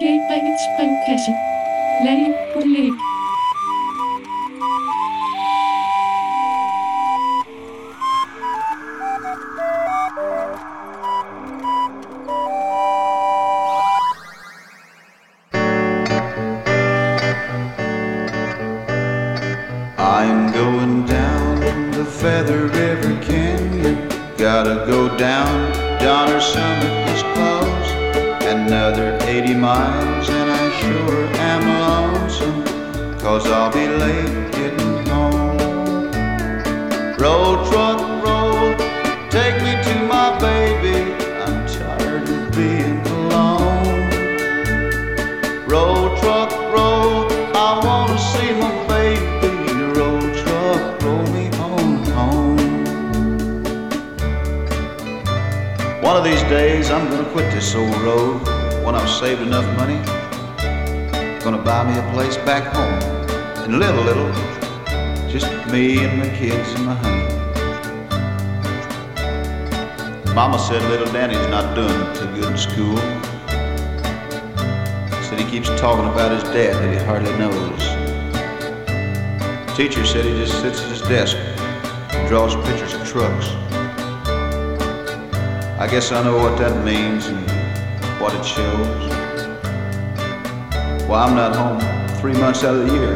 Geef mij iets springkussen. Leien, hoe leek. About his dad that he hardly knows. Teacher said he just sits at his desk and draws pictures of trucks. I guess I know what that means and what it shows. Well, I'm not home three months out of the year.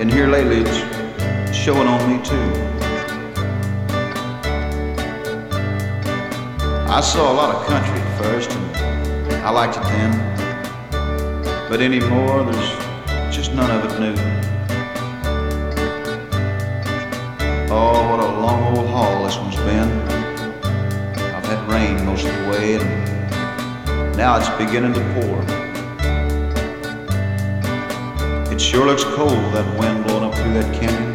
And here lately it's showing on me too. I saw a lot of country at first and I liked it then. But anymore, there's just none of it new. Oh, what a long old haul this one's been. I've had rain most of the way, and now it's beginning to pour. It sure looks cold, that wind blowing up through that canyon.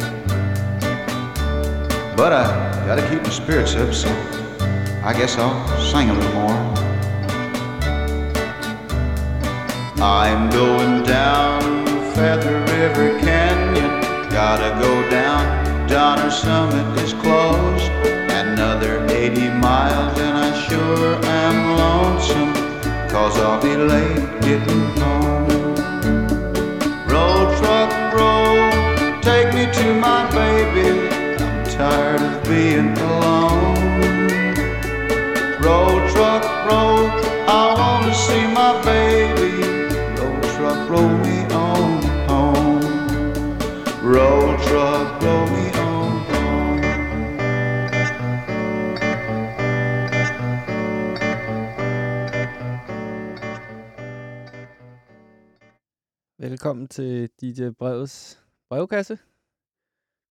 But I gotta keep my spirits up, so I guess I'll sing a little more. I'm going down Feather River Canyon. Gotta go down. Donner Summit is closed. Another 80 miles, and I sure am lonesome. Cause I'll be late getting home. Roll, truck, roll. Take me to my baby. I'm tired of being alone. Velkommen til DJ Brevets brevkasse.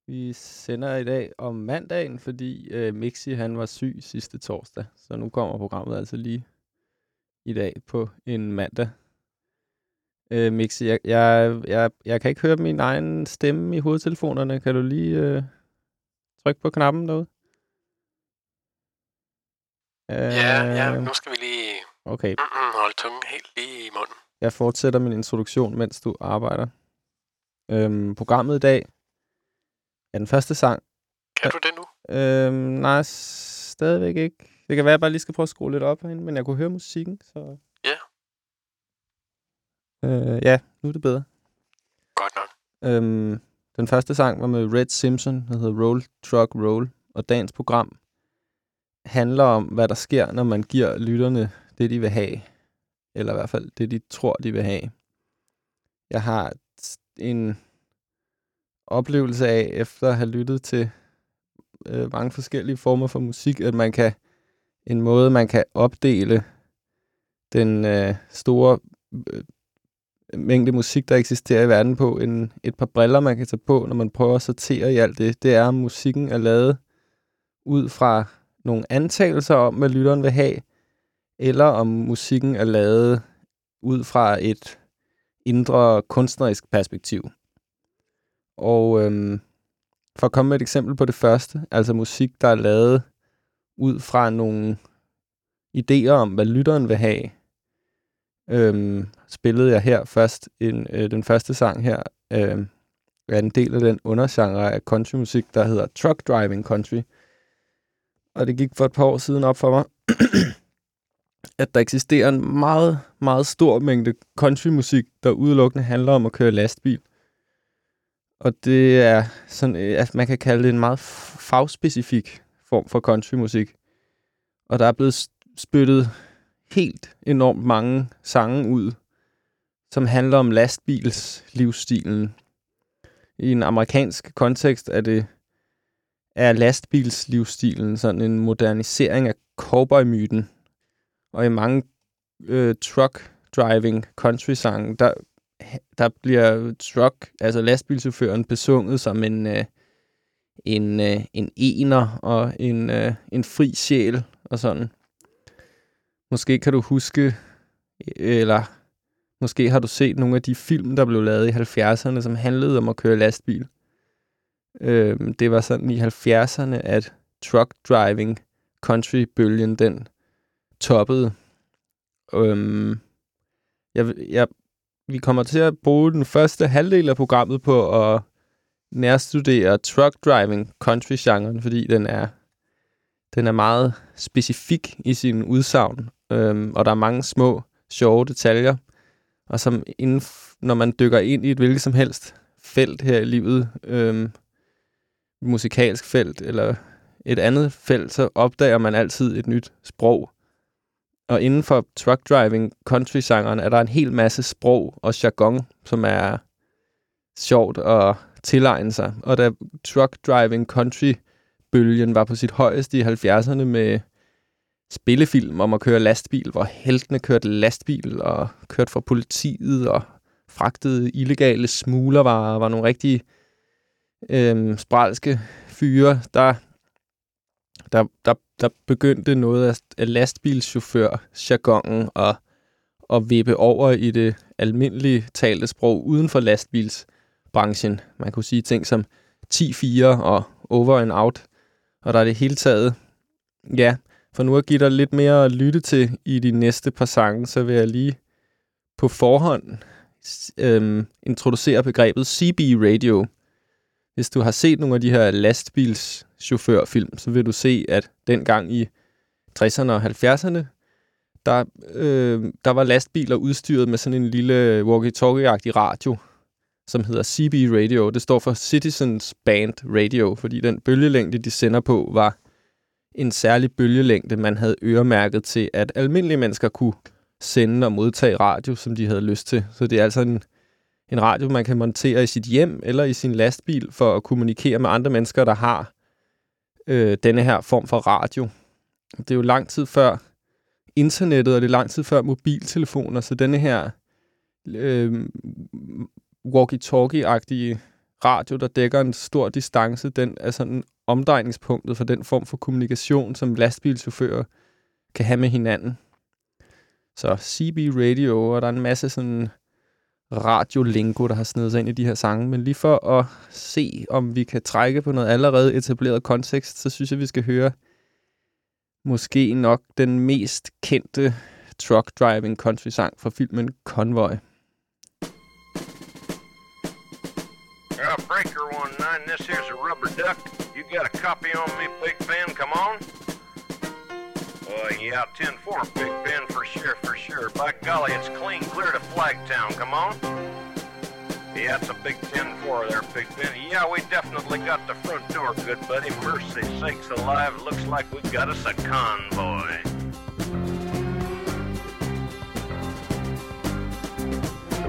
Vi sender i dag om mandagen, fordi øh, Mixi han var syg sidste torsdag. Så nu kommer programmet altså lige i dag på en mandag. Øh, Mixi, jeg, jeg, jeg, jeg kan ikke høre min egen stemme i hovedtelefonerne. Kan du lige øh, trykke på knappen derude? Ja, ja, Øh, nu skal vi lige Okay, mm, holde tungen helt lige i munden. Jeg fortsætter min introduktion, mens du arbejder. Øhm, programmet i dag er den første sang. Kan du det nu? Øhm, nej, stadigvæk ikke. Det kan være, at jeg bare lige skal prøve at skrue lidt op herinde, men jeg kunne høre musikken, så... Ja. Øh, ja, nu er det bedre. Godt nok. Øhm, den første sang var med Red Simpson, der hedder Roll Truck Roll, og dagens program handler om, hvad der sker, når man giver lytterne det, de vil have. Eller i hvert fald det, de tror, de vil have. Jeg har en oplevelse af, efter at have lyttet til øh, mange forskellige former for musik, at man kan en måde, man kan opdele den øh, store øh, mængde musik, der eksisterer i verden på, en, et par briller, man kan tage på, når man prøver at sortere i alt det, det er, at musikken er lavet ud fra nogle antagelser om, hvad lytteren vil have, eller om musikken er lavet ud fra et indre kunstnerisk perspektiv. Og øhm, for at komme med et eksempel på det første, altså musik, der er lavet ud fra nogle idéer om, hvad lytteren vil have, øhm, spillede jeg her først en, øh, den første sang her, øh, er en del af den undergenre af countrymusik, der hedder truck driving country. Og det gik for et par år siden op for mig, at der eksisterer en meget, meget stor mængde countrymusik, der udelukkende handler om at køre lastbil. Og det er sådan, at man kan kalde det en meget fagspecifik form for countrymusik. Og der er blevet spyttet helt enormt mange sange ud, som handler om lastbils livsstilen. I en amerikansk kontekst er det er lastbilslivsstilen sådan en modernisering af cowboy-myten. Og i mange øh, truck driving country sange, der, der bliver truck, altså lastbilchaufføren, besunget som en, øh, en, øh, en ener og en, øh, en fri sjæl og sådan. Måske kan du huske, eller måske har du set nogle af de film, der blev lavet i 70'erne, som handlede om at køre lastbil. Øh, det var sådan i 70'erne, at truck driving country-bølgen, den toppede. Øhm, jeg, jeg, vi kommer til at bruge den første halvdel af programmet på at nærstudere truck driving country-genren, fordi den er, den er meget specifik i sin udsagn, øhm, og der er mange små, sjove detaljer, og som inden, når man dykker ind i et hvilket som helst felt her i livet, øhm, musikalsk felt eller et andet felt, så opdager man altid et nyt sprog. Og inden for truck driving country-sangeren er der en hel masse sprog og jargon, som er sjovt at tilegne sig. Og da truck driving country-bølgen var på sit højeste i 70'erne med spillefilm om at køre lastbil, hvor heltene kørte lastbil og kørte fra politiet og fragtede illegale smuglervarer, var nogle rigtig øhm, spralske fyre, der, der, der, der begyndte noget af, af lastbilschauffør-jargonen at, at vippe over i det almindelige talte sprog uden for lastbilsbranchen. Man kunne sige ting som 10-4 og over and out. Og der er det hele taget, ja, for nu at give dig lidt mere at lytte til i de næste par sange, så vil jeg lige på forhånd øhm, introducere begrebet CB Radio. Hvis du har set nogle af de her lastbilschaufførfilm, så vil du se, at dengang i 60'erne og 70'erne, der, øh, der var lastbiler udstyret med sådan en lille walkie-talkie-agtig radio, som hedder CB Radio. Det står for Citizens Band Radio, fordi den bølgelængde, de sender på, var en særlig bølgelængde, man havde øremærket til, at almindelige mennesker kunne sende og modtage radio, som de havde lyst til. Så det er altså en, en radio, man kan montere i sit hjem eller i sin lastbil for at kommunikere med andre mennesker, der har øh, denne her form for radio. Det er jo lang tid før internettet, og det er lang tid før mobiltelefoner, så denne her øh, walkie-talkie-agtige radio, der dækker en stor distance, den er sådan omdrejningspunktet for den form for kommunikation, som lastbilchauffører kan have med hinanden. Så CB Radio, og der er en masse sådan radiolingo, der har snedet sig ind i de her sange. Men lige for at se, om vi kan trække på noget allerede etableret kontekst, så synes jeg, vi skal høre måske nok den mest kendte truck driving country sang fra filmen Convoy. Breaker one nine. This here's a rubber duck. You got a copy on me, Big fan, Come on. Uh, yeah, 10-4, Big Ben, for sure, for sure. By golly, it's clean clear to Flagtown. Come on. Yeah, it's a big 10-4 there, Big Ben. Yeah, we definitely got the front door, good buddy. Mercy sakes alive, looks like we've got us a convoy.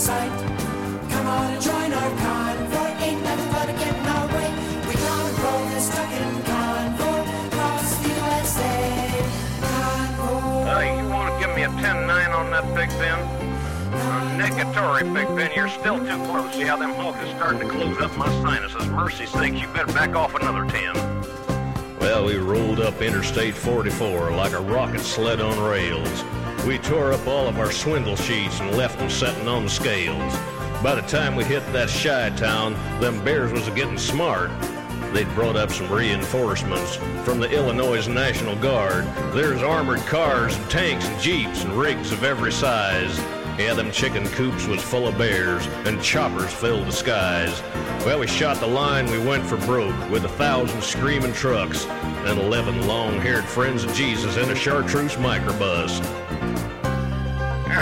sight? Come on and join our convoy. Ain't nothing but a getting our way. We gonna roll this trucking convoy across the USA. Convoy. Hey, you want to give me a 10-9 on that Big Ben? Negatory, Big Ben. You're still too close. See how them hogs is starting to close up my sinuses. Mercy sakes, you better back off another 10. Well, we rolled up Interstate 44 like a rocket sled on rails. We tore up all of our swindle sheets and left them setting on the scales. By the time we hit that shy town, them bears was getting smart. They'd brought up some reinforcements from the Illinois National Guard. There's armored cars and tanks and jeeps and rigs of every size. Yeah, them chicken coops was full of bears, and choppers filled the skies. Well, we shot the line, we went for broke, with a thousand screaming trucks, and eleven long-haired friends of Jesus in a chartreuse microbus.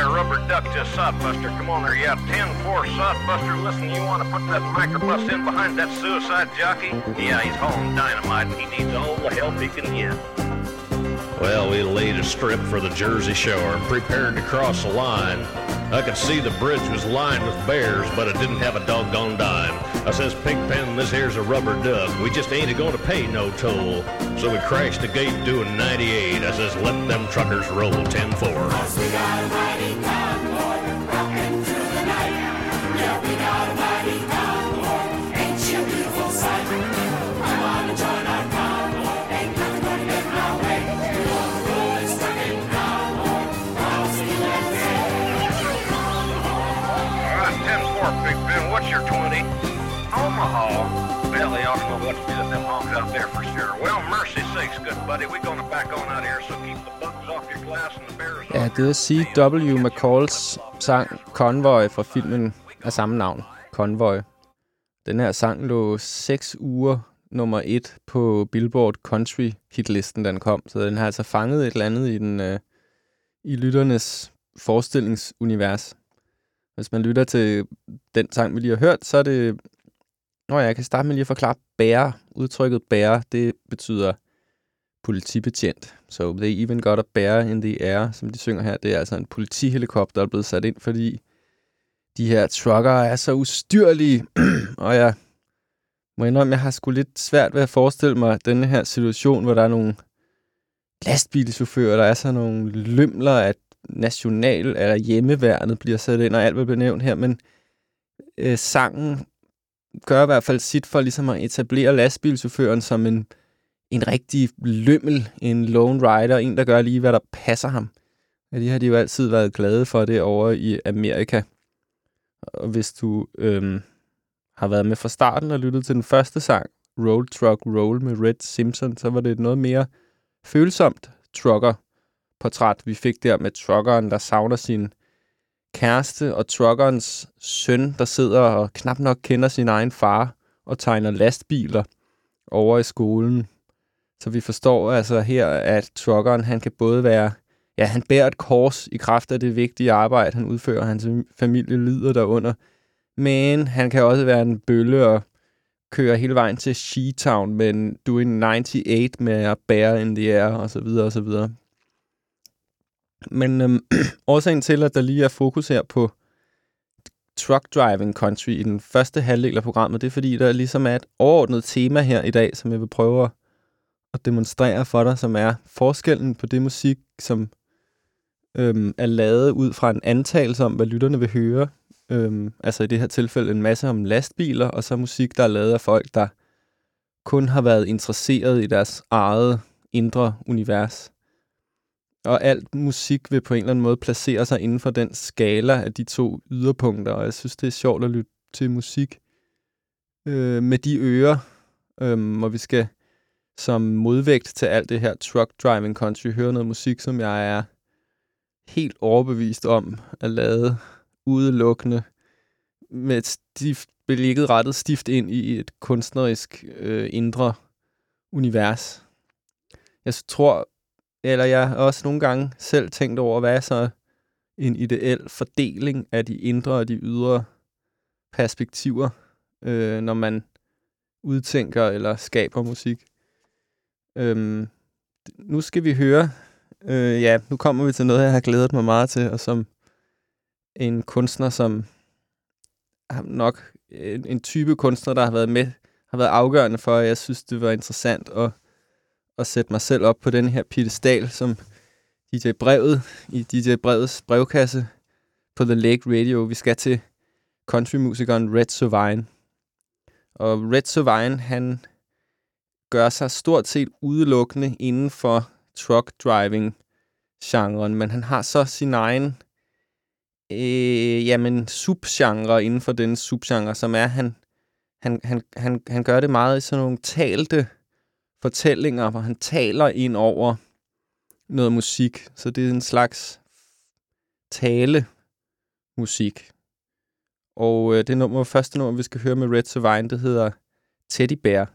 Rubber duck to sodbuster. Come on there, you yeah. 10-4 sodbuster. Listen, you want to put that microbus in behind that suicide jockey? Yeah, he's hauling dynamite and he needs all the help he can get. Well, we laid a strip for the Jersey Shore and prepared to cross the line. I could see the bridge was lined with bears, but it didn't have a doggone dime. I says, Pigpen, this here's a rubber duck. We just ain't a going to pay no toll. So we crashed the gate doing 98. I says, let them truckers roll 10-4. Cause Know what to do with them hogs out there for sure. Well, mercy sakes, good buddy. We're to back on out here, so keep the bugs off your glass and the bears Ja, det er C.W. McCalls sang Convoy fra filmen af samme navn, Convoy. Den her sang lå 6 uger nummer 1 på Billboard Country hitlisten, den kom. Så den har altså fanget et eller andet i, den, øh, i lytternes forestillingsunivers. Hvis man lytter til den sang, vi lige har hørt, så er det... Nå ja, jeg kan starte med lige at forklare bære. Udtrykket bære, det betyder politibetjent. So they even got a bear in the air, som de synger her. Det er altså en politihelikopter, der er blevet sat ind, fordi de her trucker er så ustyrlige. og jeg må indrømme, jeg har sgu lidt svært ved at forestille mig denne her situation, hvor der er nogle lastbilchauffører, der er så nogle lømler, at national eller hjemmeværnet bliver sat ind, og alt vil blive nævnt her, men øh, sangen gør i hvert fald sit for ligesom at etablere lastbilchaufføren som en en rigtig lømmel, en lone rider, en, der gør lige, hvad der passer ham. Ja, de har de jo altid været glade for det over i Amerika. Og hvis du øhm, har været med fra starten og lyttet til den første sang, Roll Truck Roll med Red Simpson, så var det et noget mere følsomt trucker-portræt, vi fik der med truckeren, der savner sin kæreste, og truckerens søn, der sidder og knap nok kender sin egen far og tegner lastbiler over i skolen. Så vi forstår altså her, at truckeren, han kan både være, ja, han bærer et kors i kraft af det vigtige arbejde, han udfører, hans familie lider derunder, men han kan også være en bølle og køre hele vejen til She-Town, men doing 98 med at bære in the air, og så videre, og så videre. Men øhm, årsagen til, at der lige er fokus her på truck driving country i den første halvdel af programmet, det er fordi, der ligesom er et overordnet tema her i dag, som jeg vil prøve at at demonstrere for dig, som er forskellen på det musik, som øhm, er lavet ud fra en antagelse om, hvad lytterne vil høre. Øhm, altså i det her tilfælde en masse om lastbiler, og så musik, der er lavet af folk, der kun har været interesseret i deres eget indre univers. Og alt musik vil på en eller anden måde placere sig inden for den skala af de to yderpunkter, og jeg synes, det er sjovt at lytte til musik øh, med de ører, øh, hvor vi skal som modvægt til alt det her truck driving country høre noget musik, som jeg er helt overbevist om at lade udelukkende med et stift, belægget rettet stift ind i et kunstnerisk øh, indre univers. Jeg tror, eller jeg har også nogle gange selv tænkt over, hvad er så en ideel fordeling af de indre og de ydre perspektiver, øh, når man udtænker eller skaber musik. Øhm, nu skal vi høre, øh, ja, nu kommer vi til noget, jeg har glædet mig meget til, og som en kunstner, som har nok en, en type kunstner, der har været med, har været afgørende for, at jeg synes, det var interessant at, at sætte mig selv op på den her piedestal, som DJ Brevet i DJ Brevets brevkasse på The Lake Radio. Vi skal til countrymusikeren Red Sovine. Og Red Sovine, han gør sig stort set udelukkende inden for truck driving genren, men han har så sin egen øh, jamen, subgenre inden for den subgenre, som er, han, han, han, han, han gør det meget i sådan nogle talte fortællinger, hvor han taler ind over noget musik. Så det er en slags tale musik. Og øh, det nummer, første nummer, vi skal høre med Red Savine, det hedder Teddy Bear.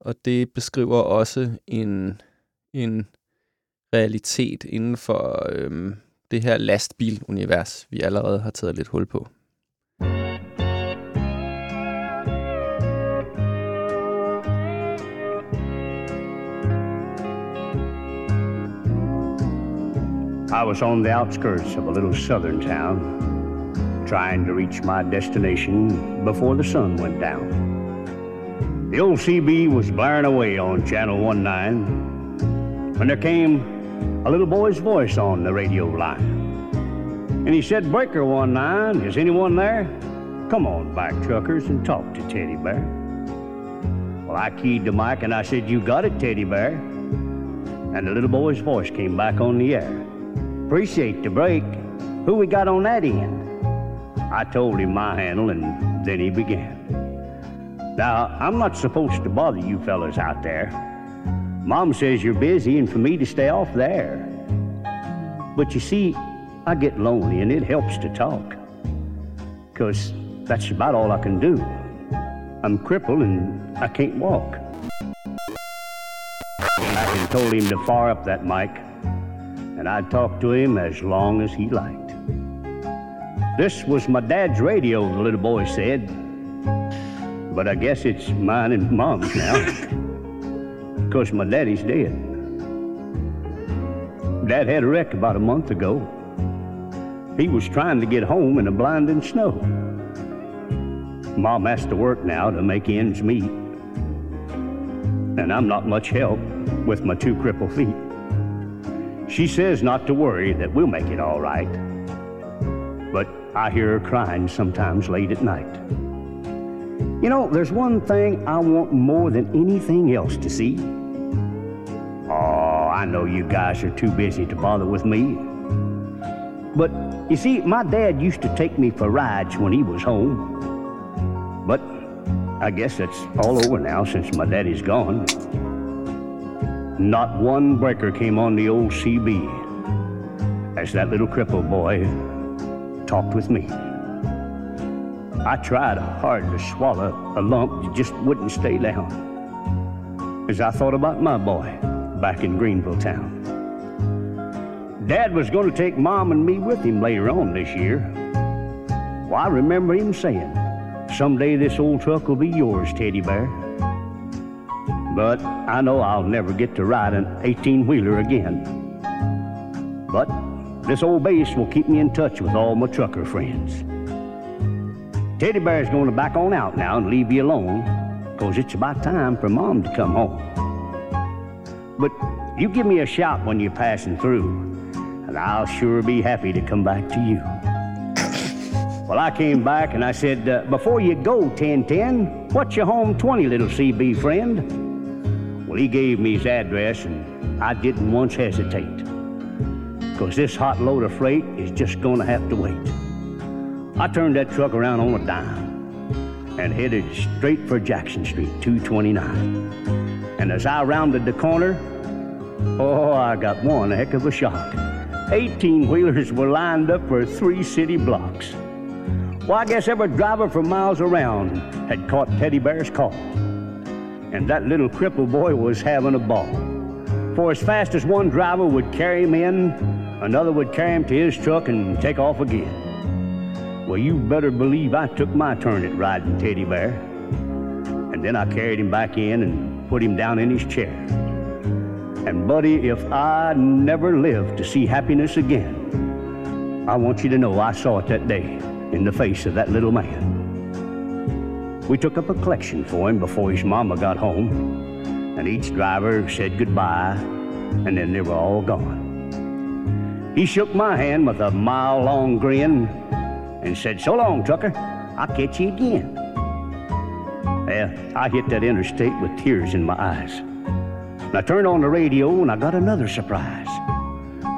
Og det beskriver også en, en realitet inden for øhm, det her lastbilunivers, vi allerede har taget lidt hul på. I was on the outskirts of a little southern town, trying to reach my destination before the sun went down. The old CB was blaring away on Channel 19 when there came a little boy's voice on the radio line. And he said, Breaker 19, is anyone there? Come on back, truckers, and talk to Teddy Bear. Well, I keyed the mic and I said, You got it, Teddy Bear. And the little boy's voice came back on the air. Appreciate the break. Who we got on that end? I told him my handle, and then he began. Now, I'm not supposed to bother you fellas out there. Mom says you're busy and for me to stay off there. But you see, I get lonely and it helps to talk. Because that's about all I can do. I'm crippled and I can't walk. I told him to fire up that mic and I'd talk to him as long as he liked. This was my dad's radio, the little boy said. But I guess it's mine and mom's now. Because my daddy's dead. Dad had a wreck about a month ago. He was trying to get home in the blinding snow. Mom has to work now to make ends meet. And I'm not much help with my two crippled feet. She says not to worry, that we'll make it all right. But I hear her crying sometimes late at night. You know, there's one thing I want more than anything else to see. Oh, I know you guys are too busy to bother with me. But you see, my dad used to take me for rides when he was home. But I guess that's all over now since my daddy's gone. Not one breaker came on the old CB as that little crippled boy talked with me. I tried hard to swallow a lump that just wouldn't stay down as I thought about my boy back in Greenville town. Dad was going to take Mom and me with him later on this year. Well, I remember him saying, Someday this old truck will be yours, Teddy Bear. But I know I'll never get to ride an 18 wheeler again. But this old base will keep me in touch with all my trucker friends. Teddy Bear's going to back on out now and leave you alone, because it's about time for Mom to come home. But you give me a shout when you're passing through, and I'll sure be happy to come back to you. Well, I came back and I said, uh, Before you go, 1010, what's your home 20, little CB friend? Well, he gave me his address, and I didn't once hesitate. Because this hot load of freight is just going to have to wait. I turned that truck around on a dime and headed straight for Jackson Street, 229. And as I rounded the corner, oh, I got one heck of a shock. 18 wheelers were lined up for three city blocks. Well, I guess every driver for miles around had caught Teddy Bear's call. And that little cripple boy was having a ball. For as fast as one driver would carry him in, another would carry him to his truck and take off again. Well, you better believe I took my turn at riding Teddy Bear. And then I carried him back in and put him down in his chair. And, buddy, if I never live to see happiness again, I want you to know I saw it that day in the face of that little man. We took up a collection for him before his mama got home, and each driver said goodbye, and then they were all gone. He shook my hand with a mile long grin and said, So long, trucker. I'll catch you again. Well, I hit that interstate with tears in my eyes. And I turned on the radio and I got another surprise.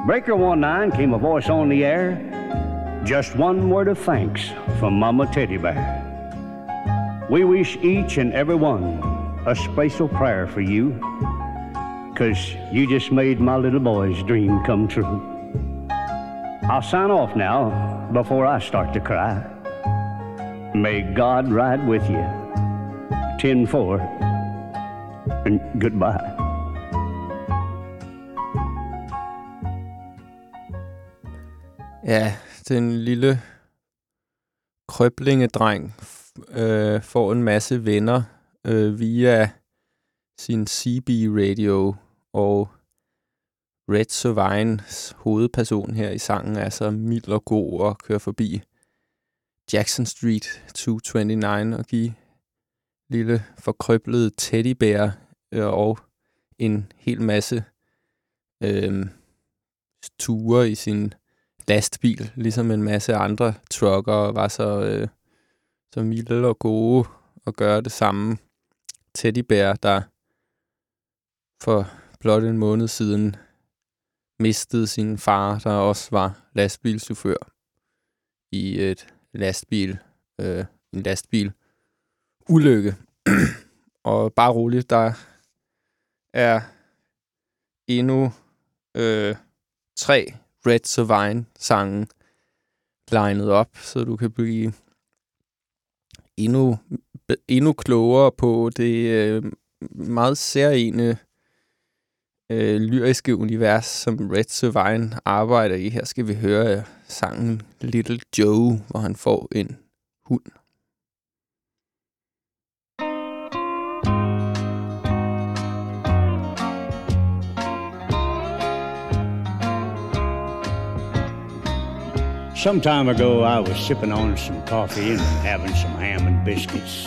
Breaker 19 came a voice on the air. Just one word of thanks from Mama Teddy Bear. We wish each and every one a special prayer for you, cause you just made my little boy's dream come true. I'll sign off now before I start to cry. May God ride with you. 10 4 and goodbye. Ja, den lille krøblingedreng øh, får en masse venner øh, via sin CB radio, og Red Sovines hovedperson her i sangen er så mild og god og kører forbi Jackson Street 229 og give lille forkrøblede teddybær øh, og en hel masse øh, ture i sin lastbil, ligesom en masse andre trucker var så, øh, så milde og gode at gøre det samme. Teddybær, der for blot en måned siden mistede sin far, der også var lastbilchauffør i et lastbil, øh, en lastbil ulykke. og bare roligt, der er endnu øh, tre Red Savine sange legnet op, så du kan blive endnu, endnu klogere på det øh, meget særlige øh, lyriske univers, som Red Sovine arbejder i. Her skal vi høre sangen Little Joe, hvor han får en hund. Some time ago, I was sipping on some coffee and having some ham and biscuits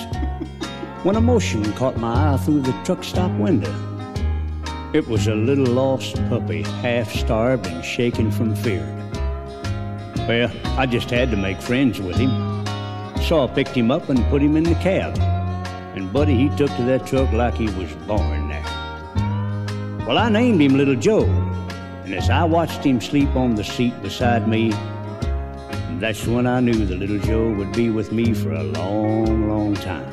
when a motion caught my eye through the truck stop window. It was a little lost puppy, half starved and shaking from fear. Well, I just had to make friends with him. So I picked him up and put him in the cab. And Buddy, he took to that truck like he was born there. Well, I named him Little Joe. And as I watched him sleep on the seat beside me, that's when I knew the little Joe would be with me for a long, long time.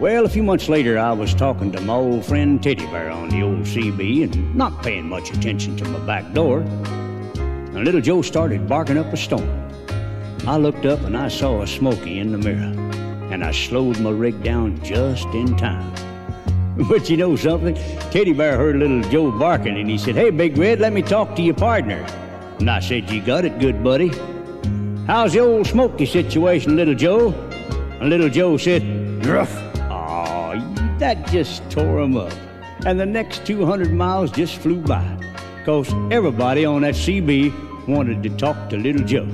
Well, a few months later, I was talking to my old friend Teddy Bear on the old CB and not paying much attention to my back door. And little Joe started barking up a storm. I looked up and I saw a smoky in the mirror, and I slowed my rig down just in time. But you know something? Teddy Bear heard little Joe barking and he said, Hey, Big Red, let me talk to your partner. And I said, You got it, good buddy. How's the old smoky situation, little Joe? And little Joe said, Gruff. Aw, that just tore him up. And the next 200 miles just flew by. Because everybody on that CB wanted to talk to little Joe.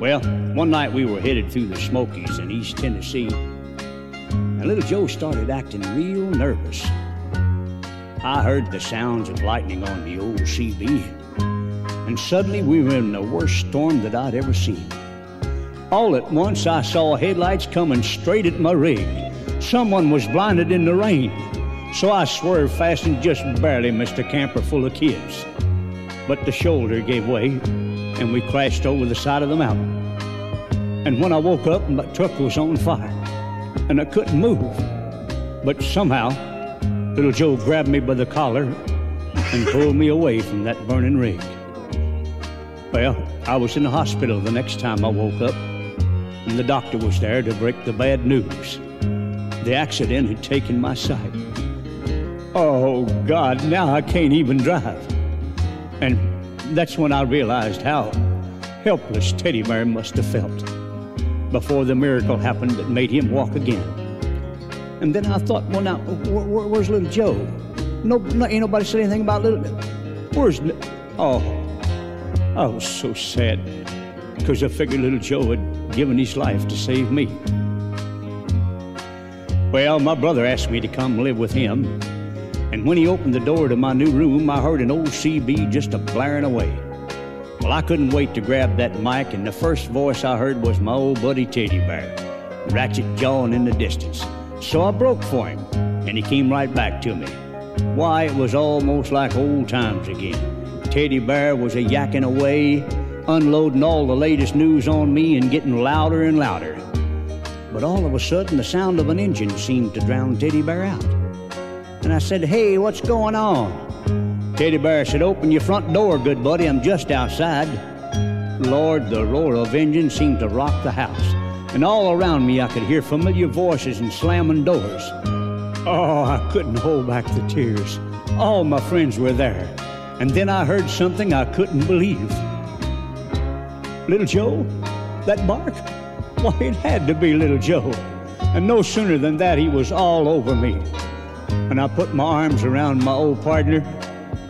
Well, one night we were headed through the Smokies in East Tennessee. And little Joe started acting real nervous. I heard the sounds of lightning on the old CB and suddenly we were in the worst storm that I'd ever seen. All at once, I saw headlights coming straight at my rig. Someone was blinded in the rain, so I swerved fast and just barely missed a camper full of kids. But the shoulder gave way, and we crashed over the side of the mountain. And when I woke up, my truck was on fire, and I couldn't move. But somehow, little Joe grabbed me by the collar and pulled me away from that burning rig. Well, I was in the hospital the next time I woke up, and the doctor was there to break the bad news. The accident had taken my sight. Oh, God, now I can't even drive. And that's when I realized how helpless Teddy Bear must have felt before the miracle happened that made him walk again. And then I thought, well, now, wh- wh- where's little Joe? No, no, ain't nobody said anything about little. Where's. Oh, I was so sad because I figured little Joe had given his life to save me. Well, my brother asked me to come live with him, and when he opened the door to my new room, I heard an old CB just a blaring away. Well, I couldn't wait to grab that mic, and the first voice I heard was my old buddy Teddy Bear, ratchet jawing in the distance. So I broke for him, and he came right back to me. Why, it was almost like old times again. Teddy Bear was a yakking away, unloading all the latest news on me and getting louder and louder. But all of a sudden, the sound of an engine seemed to drown Teddy Bear out. And I said, Hey, what's going on? Teddy Bear said, Open your front door, good buddy. I'm just outside. Lord, the roar of engine seemed to rock the house. And all around me, I could hear familiar voices and slamming doors. Oh, I couldn't hold back the tears. All my friends were there. And then I heard something I couldn't believe. Little Joe? That bark? Why, it had to be Little Joe. And no sooner than that, he was all over me. And I put my arms around my old partner,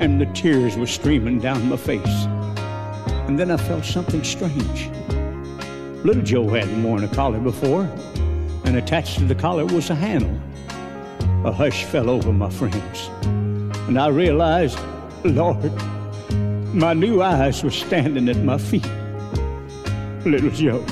and the tears were streaming down my face. And then I felt something strange. Little Joe hadn't worn a collar before, and attached to the collar was a handle. A hush fell over my friends, and I realized, Lord, my new eyes were standing at my feet. Little Joe.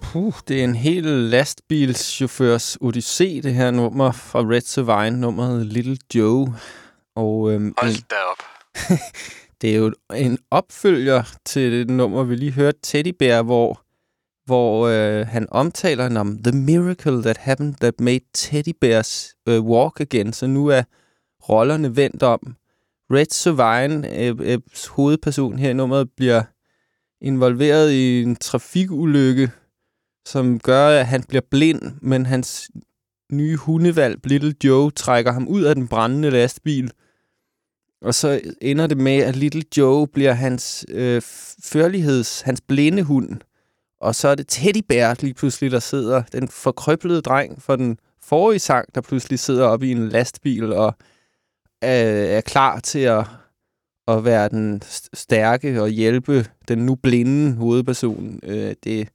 Puh, det er en hel lastbilschaufførs odyssé, det her nummer fra Red Savine, nummeret Little Joe. Og øhm, Hold da op. det er jo en opfølger til det nummer, vi lige hørte, Teddy Bear, hvor, hvor øh, han omtaler den om The miracle that happened that made Teddy Bears øh, walk again. Så nu er rollerne vendt om. Red Sovine, øh, øh, hovedperson her i nummeret, bliver involveret i en trafikulykke, som gør, at han bliver blind, men hans nye hundevalg, Little Joe, trækker ham ud af den brændende lastbil. Og så ender det med, at Little Joe bliver hans øh, førligheds, hans blinde hund. Og så er det Teddy Bear lige pludselig, der sidder, den forkrøblede dreng for den forrige sang, der pludselig sidder oppe i en lastbil og øh, er klar til at, at være den st- stærke og hjælpe den nu blinde hovedperson. Øh, det,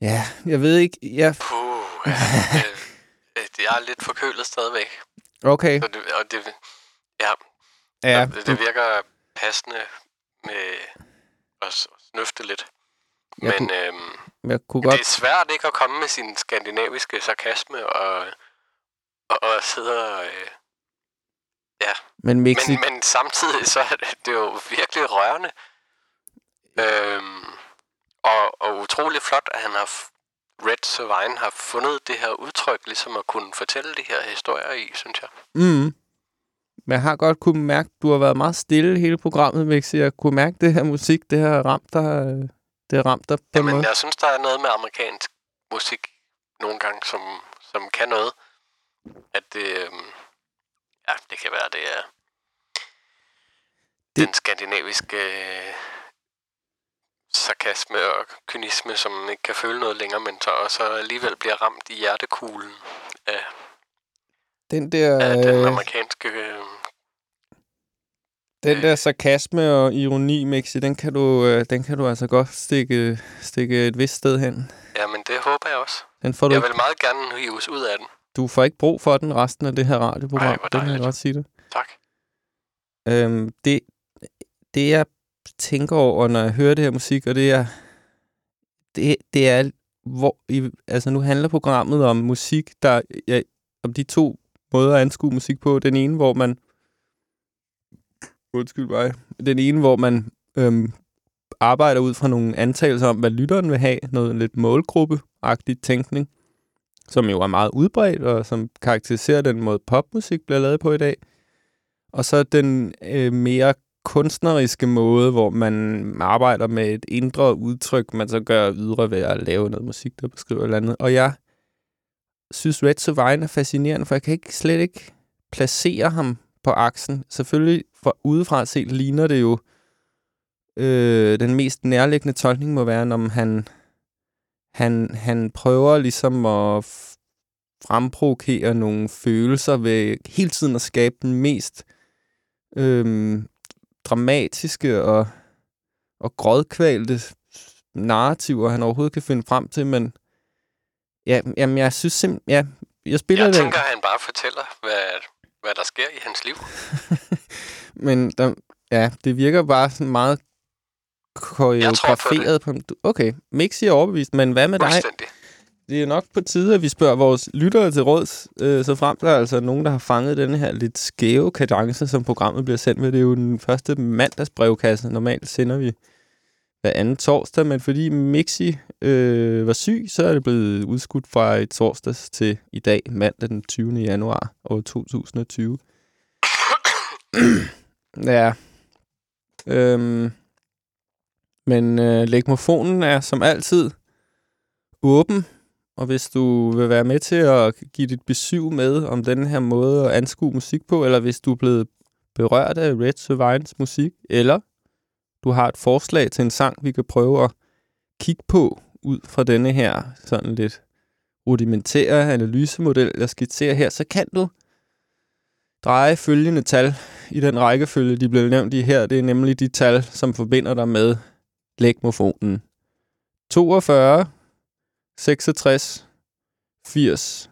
ja, jeg ved ikke, jeg, Puh, ja. øh, øh, jeg er lidt forkølet stadigvæk. okay, Så det, og det, ja, ja, det, det virker passende med at snøfte lidt. Jeg Men kunne- øhm, jeg kunne det godt, er svært ikke at komme med sin skandinaviske sarkasme og, og, og sidde og... Øh, men Mexi, men, men samtidig så er det, det er jo virkelig rørende. Øhm, og, og utrolig flot, at han har Red Savine har fundet det her udtryk, ligesom at kunne fortælle de her historier i, synes jeg. Mm. Men jeg har godt kunne mærke, du har været meget stille hele programmet, Mixi. Jeg kunne mærke det her musik, det har ramt dig, øh, det har ramt dig på en Jamen, måde. jeg synes, der er noget med amerikansk musik nogle gange, som, som kan noget. At det, øhm, ja, det kan være, det er Det- den skandinaviske øh, sarkasme og kynisme, som ikke kan føle noget længere, men så også alligevel bliver ramt i hjertekuglen af, Den der, af den øh, amerikanske... Øh, den der sarkasme og ironi, Mixi, den kan du, øh, den kan du altså godt stikke, stikke et vist sted hen. ja, men det håber jeg også. Den får du, Jeg vil meget gerne hives ud af den. du får ikke brug for den resten af det her radioprogram. Ej, det kan jeg godt sige det. Tak. Øhm, det, det jeg tænker over, når jeg hører det her musik, og det er, det, det er, hvor, i, altså nu handler programmet om musik, der, ja, om de to måder at anskue musik på. Den ene, hvor man, undskyld mig, den ene, hvor man øhm, arbejder ud fra nogle antagelser om, hvad lytteren vil have, noget lidt målgruppe-agtig tænkning, som jo er meget udbredt, og som karakteriserer den måde popmusik bliver lavet på i dag. Og så den øh, mere kunstneriske måde, hvor man arbejder med et indre udtryk, man så gør ydre ved at lave noget musik, der beskriver et eller andet. Og jeg synes Red Sovine er fascinerende, for jeg kan ikke slet ikke placere ham på aksen. Selvfølgelig fra udefra set ligner det jo øh, den mest nærliggende tolkning må være, når han, han, han prøver ligesom at fremprovokere nogle følelser ved hele tiden at skabe den mest øh, dramatiske og, og grådkvalte narrativer, han overhovedet kan finde frem til, men ja, jamen, jeg synes simpelthen, ja, jeg spiller Jeg det, tænker, at han bare fortæller, hvad, hvad der sker i hans liv. men der, ja, det virker bare sådan meget koreograferet på, på Okay, Mixi er overbevist, men hvad med dig? Det er nok på tide, at vi spørger vores lyttere til råds, øh, så frem der er altså nogen, der har fanget den her lidt skæve kadence, som programmet bliver sendt med. Det er jo den første mandagsbrevkasse. Normalt sender vi hver anden torsdag, men fordi Mixi øh, var syg, så er det blevet udskudt fra i torsdags til i dag, mandag den 20. januar år 2020 ja. Øhm. Men øh, legmofonen er som altid åben, og hvis du vil være med til at give dit besøg med om den her måde at anskue musik på, eller hvis du er blevet berørt af Red Sovines musik, eller du har et forslag til en sang, vi kan prøve at kigge på ud fra denne her sådan lidt rudimentære analysemodel, jeg skitserer her, så kan du dreje følgende tal i den rækkefølge, de blev nævnt i her. Det er nemlig de tal, som forbinder dig med legmofonen. 42, 66, 80,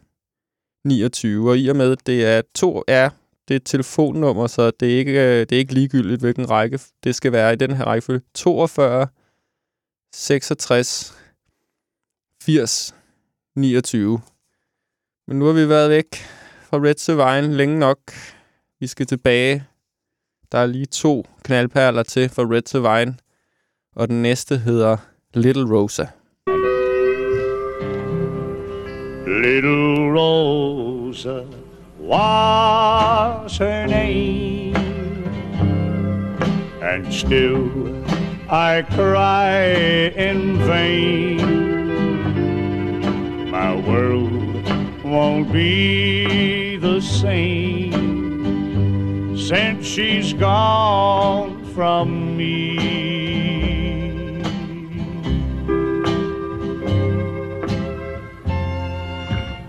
29. Og i og med, det er to er det er et telefonnummer, så det er, ikke, øh, det er ikke ligegyldigt, hvilken række det skal være i den her rækkefølge. 42, 66, 80, 29. Men nu har vi været væk fra Red Sevine længe nok. Vi skal tilbage. Der er lige to knaldperler til for Red Sevine. Og den næste hedder Little Rosa. Little Rosa was her name, and still I cry in vain. My world won't be same since she's gone from me.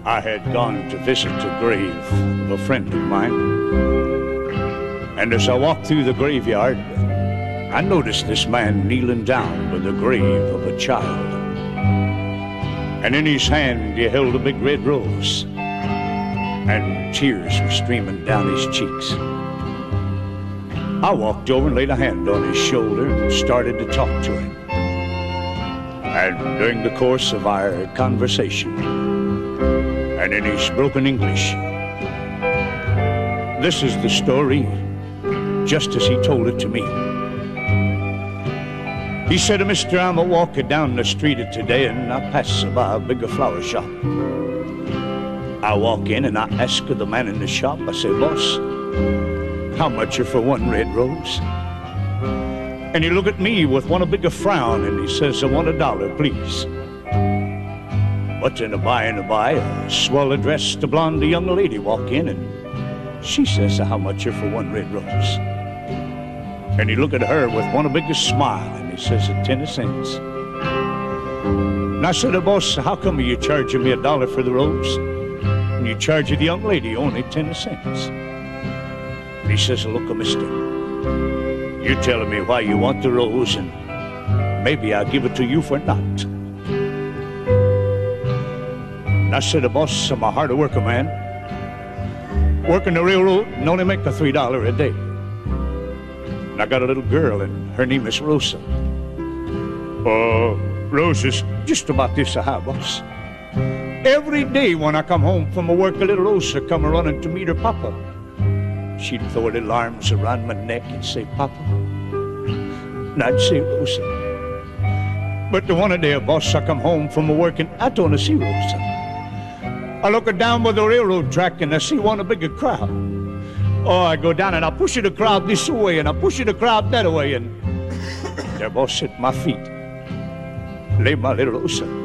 I had gone to visit the grave of a friend of mine. And as I walked through the graveyard, I noticed this man kneeling down by the grave of a child. And in his hand he held a big red rose, and tears were streaming down his cheeks. I walked over and laid a hand on his shoulder and started to talk to him. And during the course of our conversation, and in his broken English. This is the story, just as he told it to me. He said, Mister, I'm a walking down the street of today and I pass by a bigger flower shop. I walk in and I ask the man in the shop, I say, boss, how much are for one red rose? And he look at me with one a bigger frown and he says, I want a dollar, please. But in a by and a by, a swell dressed, a blonde young lady walk in, and she says, "How much are for one red rose?" And he look at her with one of biggest smile, and he says, "A ten cents." And I said, "Boss, how come you charging me a dollar for the rose, and you charge the young lady only ten cents?" And he says, "Look, Mister, you telling me why you want the rose, and maybe I'll give it to you for not." And I said, the boss, I'm a hard worker man. Working the railroad and only make a three dollar a day. And I got a little girl and her name is Rosa. Uh, Rosa's just about this high, boss. Every day when I come home from work, a little Rosa come running to meet her papa. She'd throw her little arms around my neck and say, Papa. And I'd say, Rosa. But the one day, a boss, I come home from work and I don't see Rosa. I look her down by the railroad track and I see one a bigger crowd. Or I go down and I push the crowd this way and I push the crowd that way and there boss at my feet. Lay my little Rosa.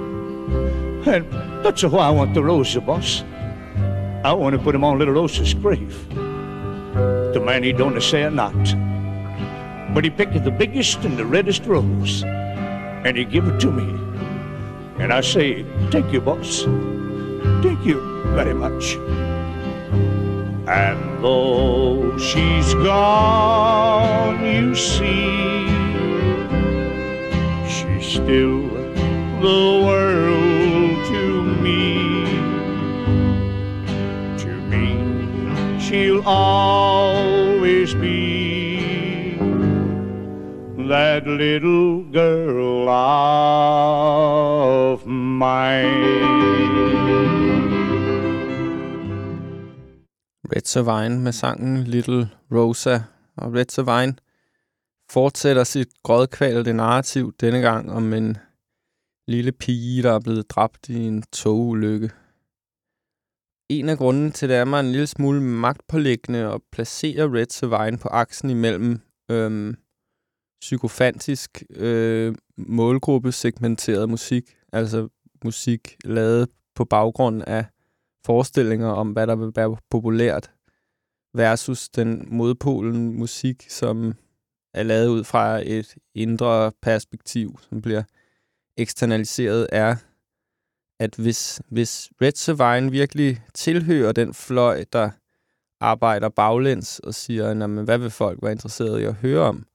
And that's why I want the Rosa, boss. I want to put him on little Rosa's grave. The man he don't say a not. But he picked the biggest and the reddest rose. And he give it to me. And I say, thank you, boss. Thank you very much. And though she's gone, you see, she's still the world she'll always be that little girl of mine. Red Savine med sangen Little Rosa. Og Red Savine fortsætter sit grådkvalte narrativ denne gang om en lille pige, der er blevet dræbt i en togulykke. En af grunden til, det er mig en lille smule magtpålæggende at placere Red Savine på aksen imellem øhm, psykofantisk øh, målgruppe segmenteret musik, altså musik lavet på baggrund af forestillinger om, hvad der vil være populært, versus den modpolen musik, som er lavet ud fra et indre perspektiv, som bliver eksternaliseret, er, at hvis, hvis Red Savine virkelig tilhører den fløj, der arbejder baglæns og siger, jamen, hvad vil folk være interesseret i at høre om,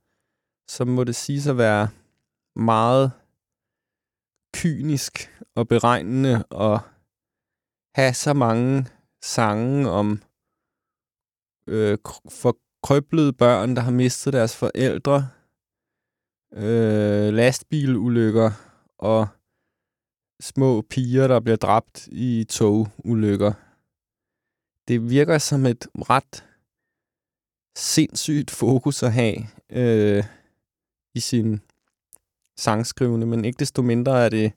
så må det sige at være meget kynisk og beregnende og have så mange sange om øh, forkrøblede børn, der har mistet deres forældre, øh, lastbilulykker og små piger, der bliver dræbt i togulykker. Det virker som et ret sindssygt fokus at have øh, i sin sangskrivende, men ikke desto mindre er det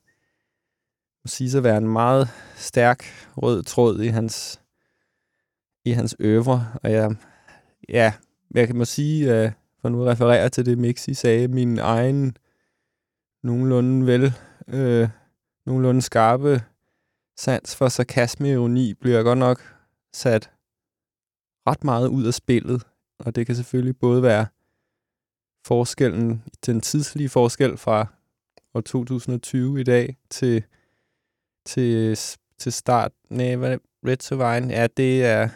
må sige at være en meget stærk rød tråd i hans i hans øvre. Og jeg, ja, jeg kan må sige, øh, for nu refererer til det, Mixi sagde, min egen nogenlunde vel, øh, nogenlunde skarpe sans for sarkasme og ironi bliver godt nok sat ret meget ud af spillet. Og det kan selvfølgelig både være forskellen, den tidslige forskel fra år 2020 i dag til, til, til start, nej, hvad Red Vine, ja, det er,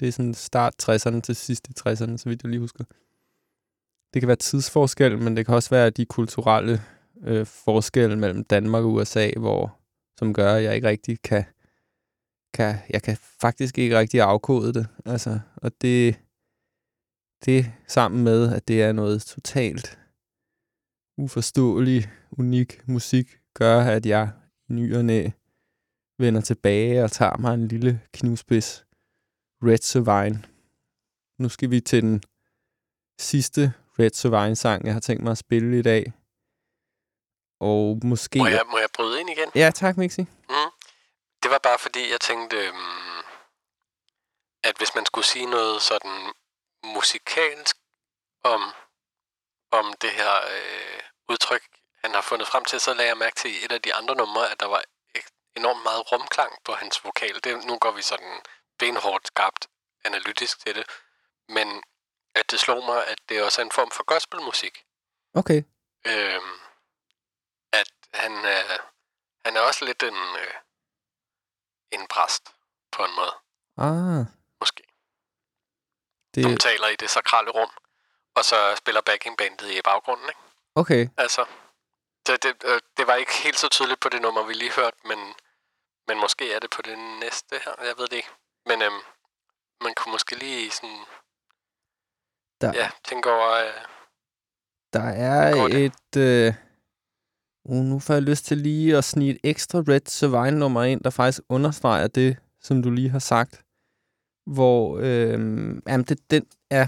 det er sådan start 60'erne til sidste 60'erne, så vidt jeg lige husker. Det kan være tidsforskel, men det kan også være de kulturelle øh, forskelle mellem Danmark og USA, hvor, som gør, at jeg ikke rigtig kan, kan, jeg kan faktisk ikke rigtig afkode det. Altså, og det, det sammen med, at det er noget totalt uforståelig, unik musik, gør, at jeg i ny og næ vender tilbage og tager mig en lille knivspids Red Savine. Nu skal vi til den sidste Red Savine-sang, jeg har tænkt mig at spille i dag. Og måske... Må jeg, må jeg bryde ind igen? Ja, tak, Mixi. Mm. Det var bare fordi, jeg tænkte, um, at hvis man skulle sige noget sådan musikalsk om, om det her øh, udtryk, han har fundet frem til, så lagde jeg mærke til i et af de andre numre, at der var enormt meget rumklang på hans vokal. Det, nu går vi sådan benhårdt skarpt analytisk til det. Men at det slog mig, at det også er en form for gospelmusik. Okay. Øhm, han, øh, han er også lidt en, øh, en præst, på en måde. Ah. Måske. Det... Som taler i det sakrale rum, og så spiller backingbandet i baggrunden, ikke? Okay. Altså, det, det, øh, det var ikke helt så tydeligt på det nummer, vi lige hørte, men, men måske er det på det næste her, jeg ved det ikke. Men øhm, man kunne måske lige sådan, der, ja, tænke over... Øh, der er et... Øh, uh, nu får jeg lyst til lige at snige et ekstra Red Savine-nummer ind, der faktisk understreger det, som du lige har sagt. Hvor, øh, jamen det, den er...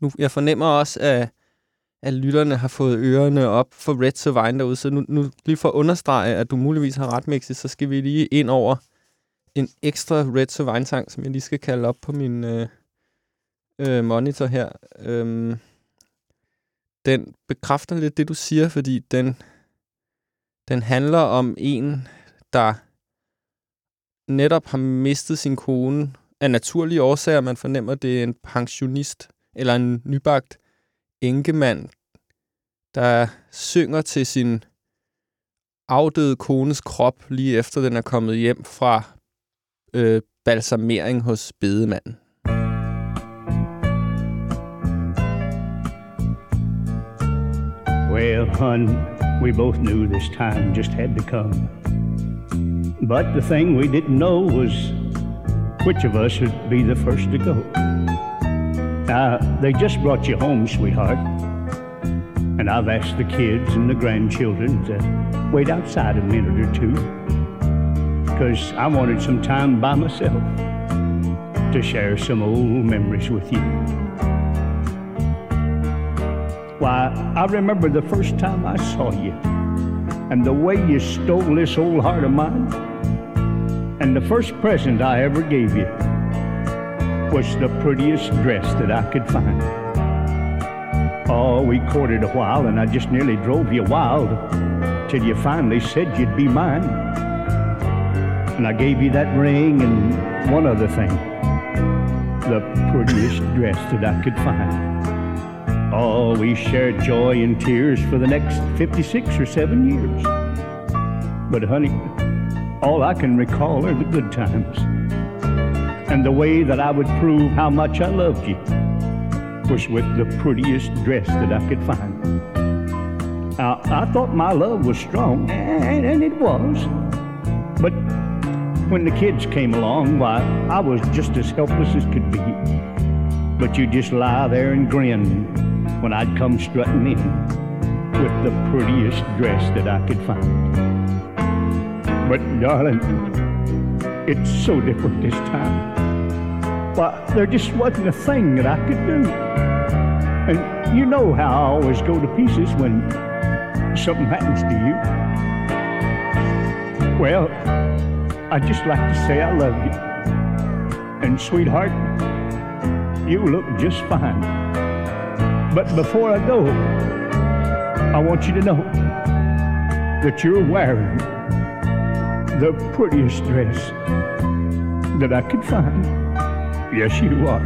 Nu, jeg fornemmer også, at, at lytterne har fået ørerne op for Red Savine derude, så nu, nu lige for at understrege, at du muligvis har ret, Mixi, så skal vi lige ind over en ekstra Red Savine-sang, som jeg lige skal kalde op på min, øh, øh, monitor her. Øh, den bekræfter lidt det, du siger, fordi den, den handler om en, der netop har mistet sin kone af naturlige årsager. Man fornemmer, det er en pensionist eller en nybagt enkemand, der synger til sin afdøde kones krop, lige efter den er kommet hjem fra øh, balsamering hos bedemanden. Well, hun, we both knew this time just had to come. But the thing we didn't know was which of us would be the first to go. Now, they just brought you home, sweetheart. And I've asked the kids and the grandchildren to wait outside a minute or two. Because I wanted some time by myself to share some old memories with you. Why, I remember the first time I saw you and the way you stole this old heart of mine. And the first present I ever gave you was the prettiest dress that I could find. Oh, we courted a while and I just nearly drove you wild till you finally said you'd be mine. And I gave you that ring and one other thing the prettiest dress that I could find. Oh, we shared joy and tears for the next 56 or 7 years. But, honey, all I can recall are the good times. And the way that I would prove how much I loved you was with the prettiest dress that I could find. Now, I thought my love was strong, and, and it was. But when the kids came along, why, I was just as helpless as could be. But you just lie there and grin when I'd come strutting in with the prettiest dress that I could find. But darling, it's so different this time. Why, there just wasn't a thing that I could do. And you know how I always go to pieces when something happens to you. Well, I'd just like to say I love you. And sweetheart, you look just fine. But before I go, I want you to know that you're wearing the prettiest dress that I could find. Yes, you are.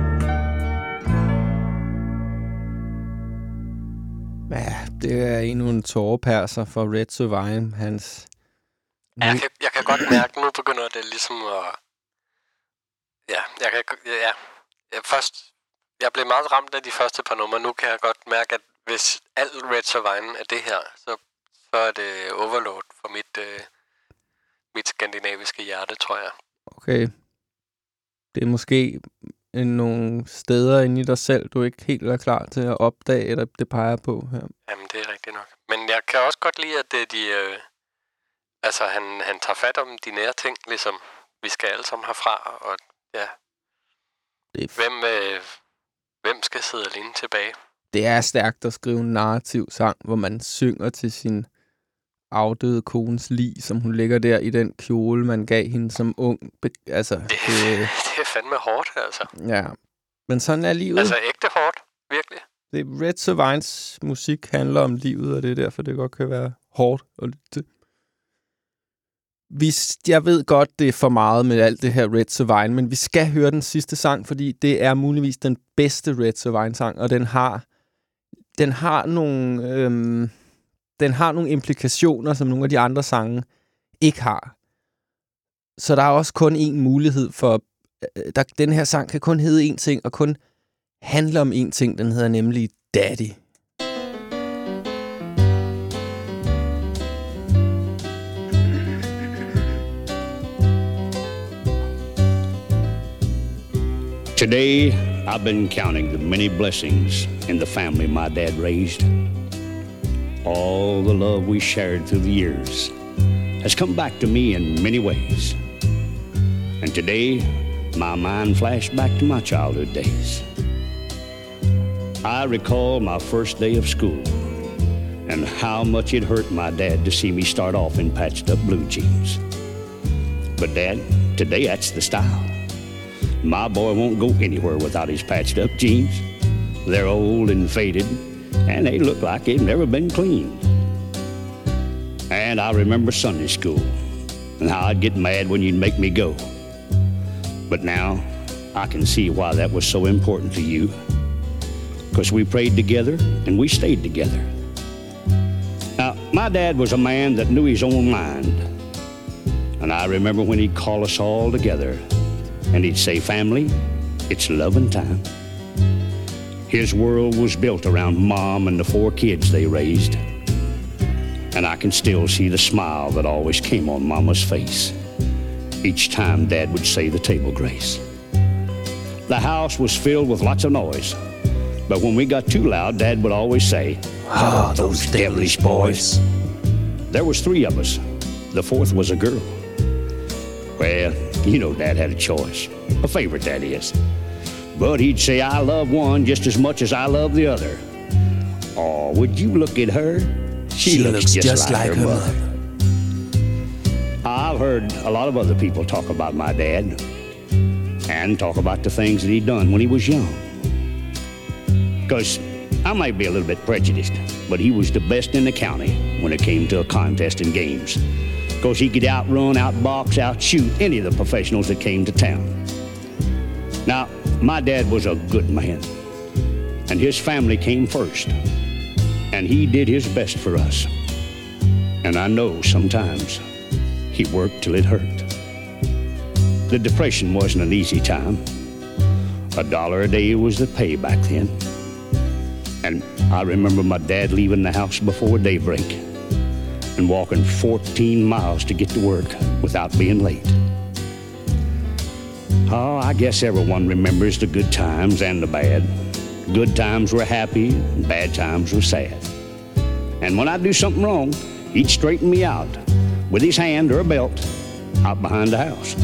Ja, det er endnu en tårepærser for Red Sovine. Hans... Ja, jeg, kan, jeg kan godt mærke, nu begynder det ligesom at... Ja, jeg kan... Ja, jeg, først... Jeg blev meget ramt af de første par numre. Nu kan jeg godt mærke, at hvis alt Red Sovine er det her, så, så er det overload for mit, øh, mit skandinaviske hjerte, tror jeg. Okay. Det er måske en- nogle steder inde i dig selv, du ikke helt er klar til at opdage, eller det peger på her. Jamen, det er rigtigt nok. Men jeg kan også godt lide, at det, de... Øh, altså, han, han tager fat om de nære ting, ligesom vi skal alle sammen herfra, og ja, Det er, hvem, øh, hvem skal sidde alene tilbage? det er stærkt at skrive en narrativ sang, hvor man synger til sin afdøde kones lig, som hun ligger der i den kjole, man gav hende som ung. Altså, Det, det, det er fandme hårdt, altså. ja. Men sådan er livet. Altså, ægte hårdt, virkelig. Det Red Savines musik handler om livet, og det er derfor, det godt kan være hårdt at lytte til. Vi, jeg ved godt, det er for meget med alt det her Red Savine, men vi skal høre den sidste sang, fordi det er muligvis den bedste Red Savine-sang, og den har, den har nogle, øhm, den har nogle implikationer, som nogle af de andre sange ikke har. Så der er også kun én mulighed for... øh, øh Der, den her sang kan kun hedde én ting, og kun handle om én ting. Den hedder nemlig Daddy. Today, I've been counting the many blessings in the family my dad raised. All the love we shared through the years has come back to me in many ways. And today, my mind flashed back to my childhood days. I recall my first day of school and how much it hurt my dad to see me start off in patched up blue jeans. But, Dad, today that's the style. My boy won't go anywhere without his patched up jeans. They're old and faded, and they look like they've never been cleaned. And I remember Sunday school and how I'd get mad when you'd make me go. But now I can see why that was so important to you. Because we prayed together and we stayed together. Now, my dad was a man that knew his own mind. And I remember when he'd call us all together and he'd say, Family, it's loving time. His world was built around mom and the four kids they raised. And I can still see the smile that always came on mama's face each time dad would say the table grace. The house was filled with lots of noise, but when we got too loud, dad would always say, Ah, those devilish boys. There was three of us. The fourth was a girl. Well, you know Dad had a choice. A favorite, that is. But he'd say, I love one just as much as I love the other. Oh, would you look at her? She looks just like her mother. I've heard a lot of other people talk about my dad and talk about the things that he'd done when he was young. Because I might be a little bit prejudiced, but he was the best in the county when it came to a contest and games. Because he could outrun, outbox, outshoot any of the professionals that came to town. Now, my dad was a good man, and his family came first, and he did his best for us. And I know sometimes he worked till it hurt. The Depression wasn't an easy time. A dollar a day was the pay back then. And I remember my dad leaving the house before daybreak and walking 14 miles to get to work without being late. Oh, I guess everyone remembers the good times and the bad. Good times were happy, and bad times were sad. And when I'd do something wrong, he'd straighten me out with his hand or a belt out behind the house.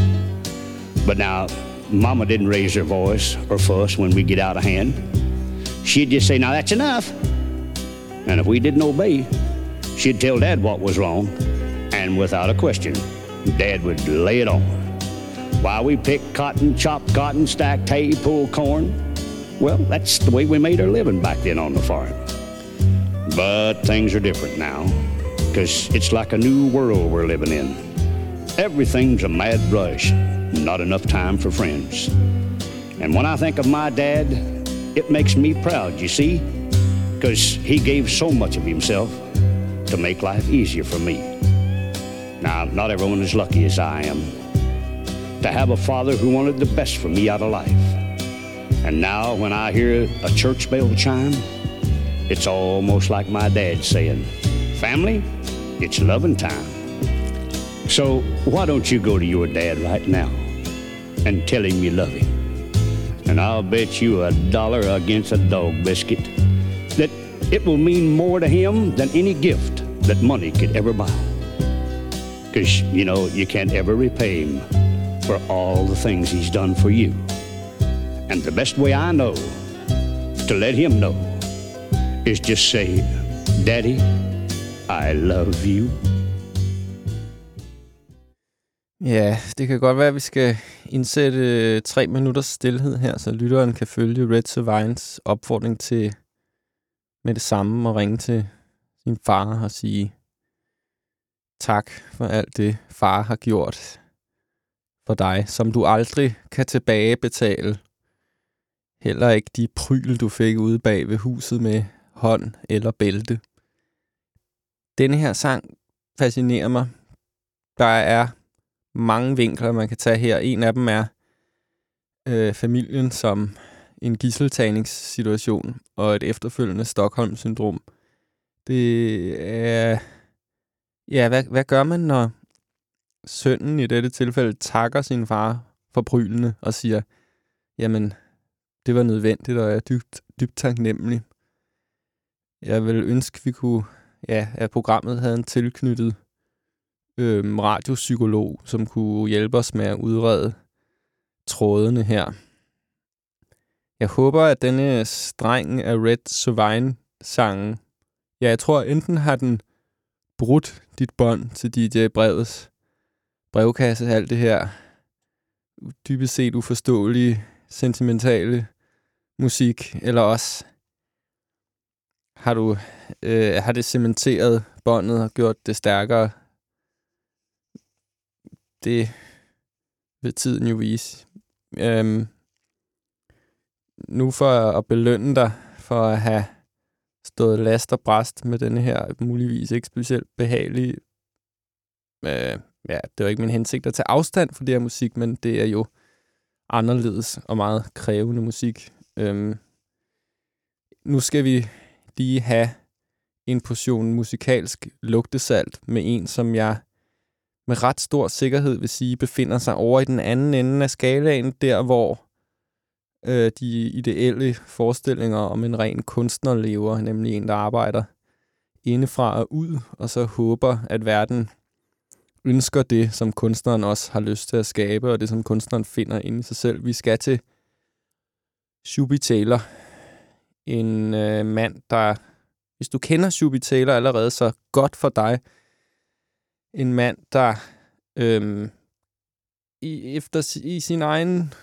But now, Mama didn't raise her voice or fuss when we get out of hand. She'd just say, Now that's enough. And if we didn't obey, she'd tell Dad what was wrong. And without a question, Dad would lay it on. While we picked cotton, chopped cotton, stacked hay, pulled corn. Well, that's the way we made our living back then on the farm. But things are different now, because it's like a new world we're living in. Everything's a mad rush, not enough time for friends. And when I think of my dad, it makes me proud, you see, because he gave so much of himself to make life easier for me. Now, not everyone is lucky as I am to have a father who wanted the best for me out of life. And now, when I hear a church bell chime, it's almost like my dad saying, Family, it's loving time. So, why don't you go to your dad right now and tell him you love him? And I'll bet you a dollar against a dog biscuit it will mean more to him than any gift that money could ever buy. Because, you know, you can't ever repay him for all the things he's done for you. And the best way I know to let him know is just say, Daddy, I love you. Ja, det kan godt være, at vi skal indsætte tre minutters stillhed her, så lytteren kan følge Red Savines opfordring til med det samme og ringe til sin far og sige tak for alt det, far har gjort for dig, som du aldrig kan tilbagebetale. Heller ikke de pryl, du fik ude bag ved huset med hånd eller bælte. Denne her sang fascinerer mig. Der er mange vinkler, man kan tage her. En af dem er øh, familien som en gisseltagningssituation og et efterfølgende Stockholm-syndrom. Det er... Ja, hvad, hvad gør man, når sønnen i dette tilfælde takker sin far for brylene og siger, jamen, det var nødvendigt, og jeg er dybt, dybt taknemmelig. Jeg vil ønske, vi kunne, ja, at programmet havde en tilknyttet øhm, radiopsykolog, som kunne hjælpe os med at udrede trådene her. Jeg håber, at denne streng af Red Sovine sangen, ja, jeg tror enten har den brudt dit bånd til DJ Brevets brevkasse, alt det her dybest set uforståelige, sentimentale musik, eller også har du øh, har det cementeret båndet og gjort det stærkere. Det vil tiden jo vise. Øhm, nu for at belønne dig for at have stået last og bræst med denne her muligvis ikke specielt behagelige... Øh, ja, det var ikke min hensigt at tage afstand fra det her musik, men det er jo anderledes og meget krævende musik. Øhm, nu skal vi lige have en portion musikalsk lugtesalt med en, som jeg med ret stor sikkerhed vil sige, befinder sig over i den anden ende af skalaen, der hvor øh, de ideelle forestillinger om en ren kunstner lever, nemlig en, der arbejder indefra og ud, og så håber, at verden ønsker det, som kunstneren også har lyst til at skabe, og det, som kunstneren finder inde i sig selv. Vi skal til Shubi Taylor, en øh, mand, der, hvis du kender Shubi Taylor allerede, så godt for dig, en mand, der øh, i, efter, i sin egen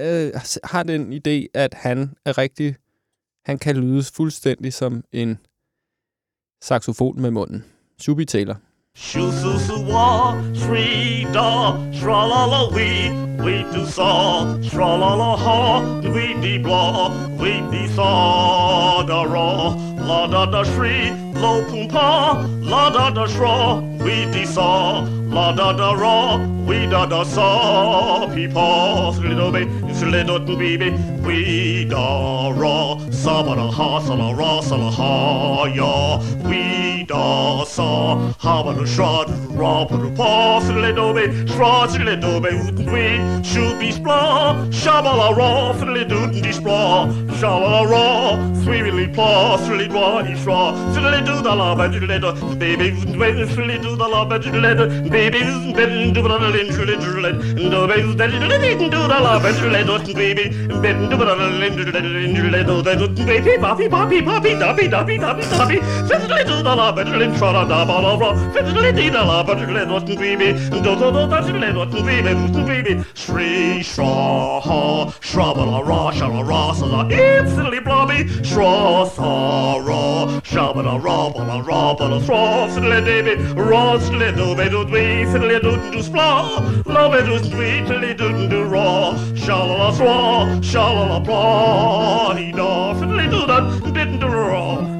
øh, har den idé, at han er rigtig, han kan lyde fuldstændig som en saxofon med munden. Subi Taylor. Shoo su su wa, shri da, la la we, we do saw, tra, la la ha, we be blah, we be saw da raw. La da da shri, lo pum pa, la da da shra, we de saw, la da da ra, we da da saw, pe pa, slido be, slido baby, we da ra, sa ba da ha, sa la ra, sa la ha ya, we da sa Habaru shot Rabaru pass Ledobe Shrots Ledobe Utwe Shubi spla Shabala ra Ledundi spla Shabala ra Swimmily pla Lidwa Ishra Ledu da la Badu Leda Baby Ledu da la Badu Leda Baby Bendu Brana Lindu Lindu Led Dobe Lindu da la Badu Leda Baby Bendu Brana Lindu Lindu Led Baby Papi Papi Papi Dabi Dabi Dabi Dabi Lindu da la la diddle tra da ba la ra, fiddly di da la ba diddle baby, do do do da diddle baby, baby, shri shra ha, shra ba la ra, shra la ra, sa la, instantly blobby, shra sa ra, shra ba la ra, ba la ra, ba la shra, fiddly baby, ra, fiddly do be do dwee, fiddly do do spla, love it do dwee, fiddly do do ra, sha la la swa, sha la la blah, he da, fiddly do that, bit do ra.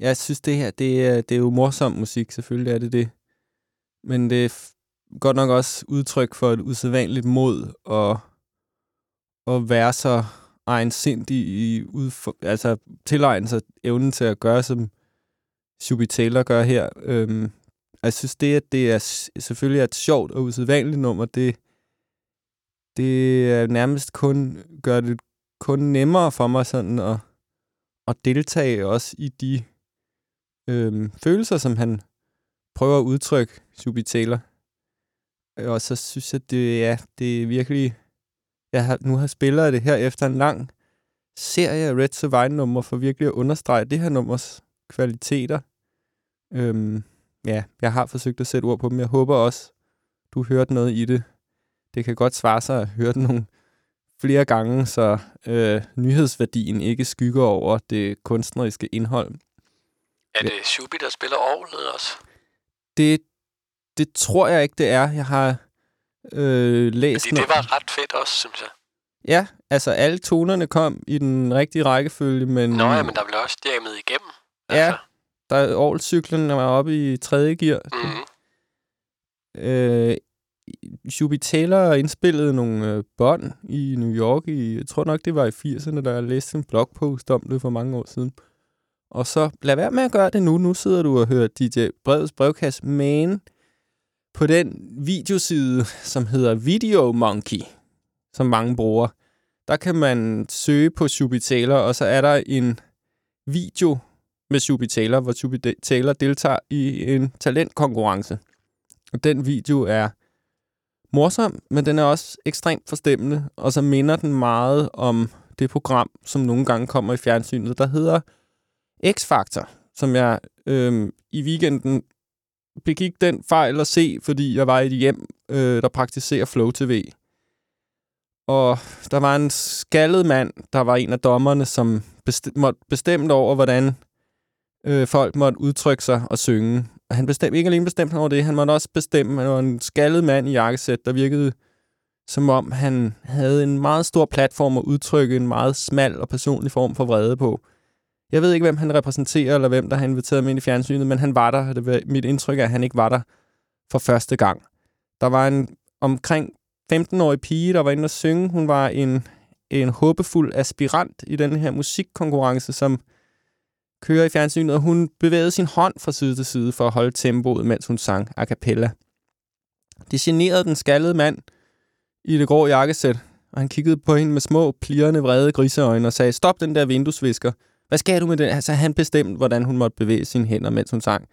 Jeg synes, det her, det er, det er jo morsom musik. Selvfølgelig er det det. Men det er godt nok også udtryk for et usædvanligt mod og at være så egensindig i udfor, altså tilegne sig evnen til at gøre, som Shubi Taylor gør her. Øhm, jeg synes, det, at det er selvfølgelig er et sjovt og usædvanligt nummer, det, det er nærmest kun gør det kun nemmere for mig sådan at, at deltage også i de øhm, følelser, som han prøver at udtrykke, Shubi Taylor. Øh, og så synes jeg, det, ja, det er virkelig... Jeg har, nu har spillet det her efter en lang serie af Red Survivor nummer for virkelig at understrege det her nummers kvaliteter. Øhm, ja, jeg har forsøgt at sætte ord på dem. Jeg håber også, du hørte noget i det. Det kan godt svare sig at høre nogle flere gange, så øh, nyhedsværdien ikke skygger over det kunstneriske indhold. Er det Shubi, der spiller orglet også? Det, det tror jeg ikke, det er. Jeg har øh, læst Fordi det var ret fedt også, synes jeg. Ja, altså alle tonerne kom i den rigtige rækkefølge, men... Nå ja, men der blev også jammet igennem. Ja, der årcyklen var oppe i tredje gear. Mm-hmm. Øh, Shubi Taylor indspillede nogle øh, bånd i New York i, jeg tror nok, det var i 80'erne, da jeg læste en blogpost om det for mange år siden. Og så lad være med at gøre det nu. Nu sidder du og hører DJ Breds brevkasse, men på den videoside, som hedder Video Monkey, som mange bruger, der kan man søge på Shubi Taylor, og så er der en video med Shubi Taylor, hvor Shubi Taylor deltager i en talentkonkurrence. Og den video er morsom, men den er også ekstremt forstemmende, og så minder den meget om det program, som nogle gange kommer i fjernsynet, der hedder X-Factor, som jeg øh, i weekenden begik den fejl at se, fordi jeg var i et hjem, øh, der praktiserer Flow TV. Og der var en skaldet mand, der var en af dommerne, som best- måtte bestemme over, hvordan øh, folk måtte udtrykke sig og synge. Og han bestemte ikke alene bestemt over det, han måtte også bestemme, han var en skaldet mand i jakkesæt, der virkede som om han havde en meget stor platform at udtrykke en meget smal og personlig form for vrede på. Jeg ved ikke, hvem han repræsenterer, eller hvem der har inviteret mig ind i fjernsynet, men han var der. Det var mit indtryk er, at han ikke var der for første gang. Der var en omkring 15-årig pige, der var inde og synge. Hun var en, en håbefuld aspirant i den her musikkonkurrence, som kører i fjernsynet, og hun bevægede sin hånd fra side til side for at holde tempoet, mens hun sang a cappella. Det generede den skaldede mand i det grå jakkesæt, og han kiggede på hende med små, plirrende, vrede griseøjne og sagde, stop den der vinduesvisker. Hvad skal du med det? Altså, han bestemte, hvordan hun måtte bevæge sine hænder, mens hun sang.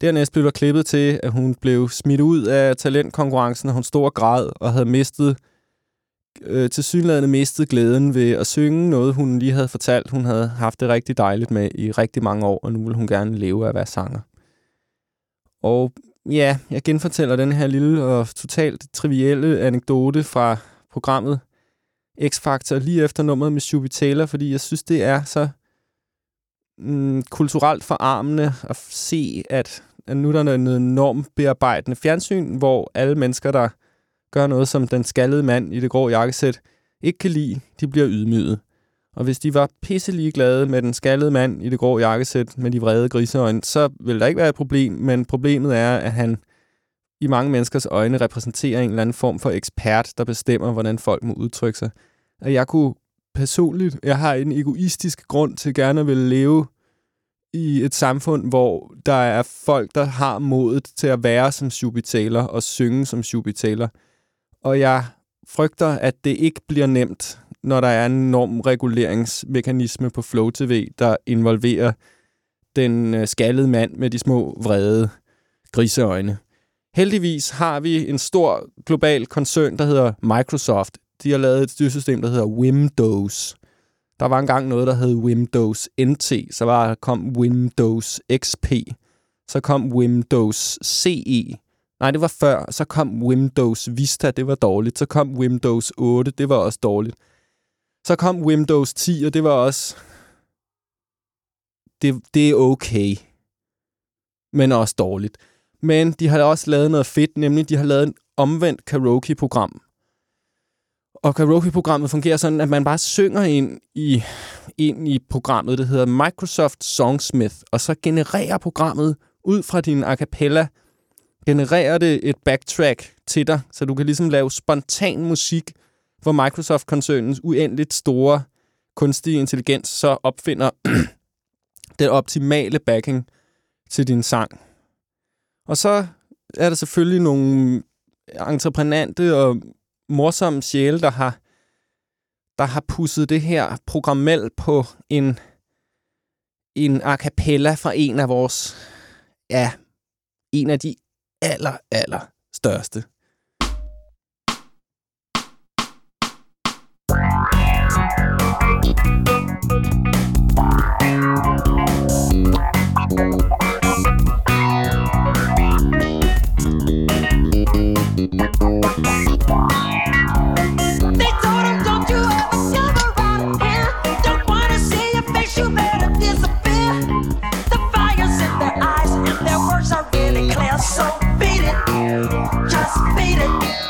Dernæst blev der klippet til, at hun blev smidt ud af talentkonkurrencen, og hun stod og græd og havde mistet, øh, til synlædende mistet glæden ved at synge noget, hun lige havde fortalt, hun havde haft det rigtig dejligt med i rigtig mange år, og nu ville hun gerne leve af at være sanger. Og ja, jeg genfortæller den her lille og totalt trivielle anekdote fra programmet X-Factor lige efter nummeret med Shubi Taylor, fordi jeg synes, det er så mm, kulturelt forarmende at se, at, at nu er der noget enormt bearbejdende fjernsyn, hvor alle mennesker, der gør noget, som den skaldede mand i det grå jakkesæt ikke kan lide, de bliver ydmyget. Og hvis de var pisselig glade med den skaldede mand i det grå jakkesæt med de vrede griseøjne, så vil der ikke være et problem, men problemet er, at han i mange menneskers øjne repræsenterer en eller anden form for ekspert, der bestemmer, hvordan folk må udtrykke sig. Og jeg kunne personligt, jeg har en egoistisk grund til gerne at ville leve i et samfund, hvor der er folk, der har modet til at være som subitaler og synge som subitaler. Og jeg frygter, at det ikke bliver nemt, når der er en enorm reguleringsmekanisme på Flow TV, der involverer den øh, skaldede mand med de små, vrede griseøjne. Heldigvis har vi en stor global koncern, der hedder Microsoft. De har lavet et styresystem, der hedder Windows. Der var engang noget, der hed Windows NT, så var, kom Windows XP, så kom Windows CE. Nej, det var før. Så kom Windows Vista, det var dårligt. Så kom Windows 8, det var også dårligt. Så kom Windows 10, og det var også... Det, det er okay. Men også dårligt. Men de har også lavet noget fedt, nemlig de har lavet en omvendt karaoke-program. Og karaoke-programmet fungerer sådan, at man bare synger ind i, ind i programmet, det hedder Microsoft Songsmith, og så genererer programmet ud fra din a cappella, genererer det et backtrack til dig, så du kan ligesom lave spontan musik, hvor Microsoft-koncernens uendeligt store kunstige intelligens så opfinder den optimale backing til din sang. Og så er der selvfølgelig nogle entreprenante og morsomme sjæle, der har, der har pusset det her programmel på en, en a cappella fra en af vores, ja, en af de aller, aller største. Thank you. Just beat it.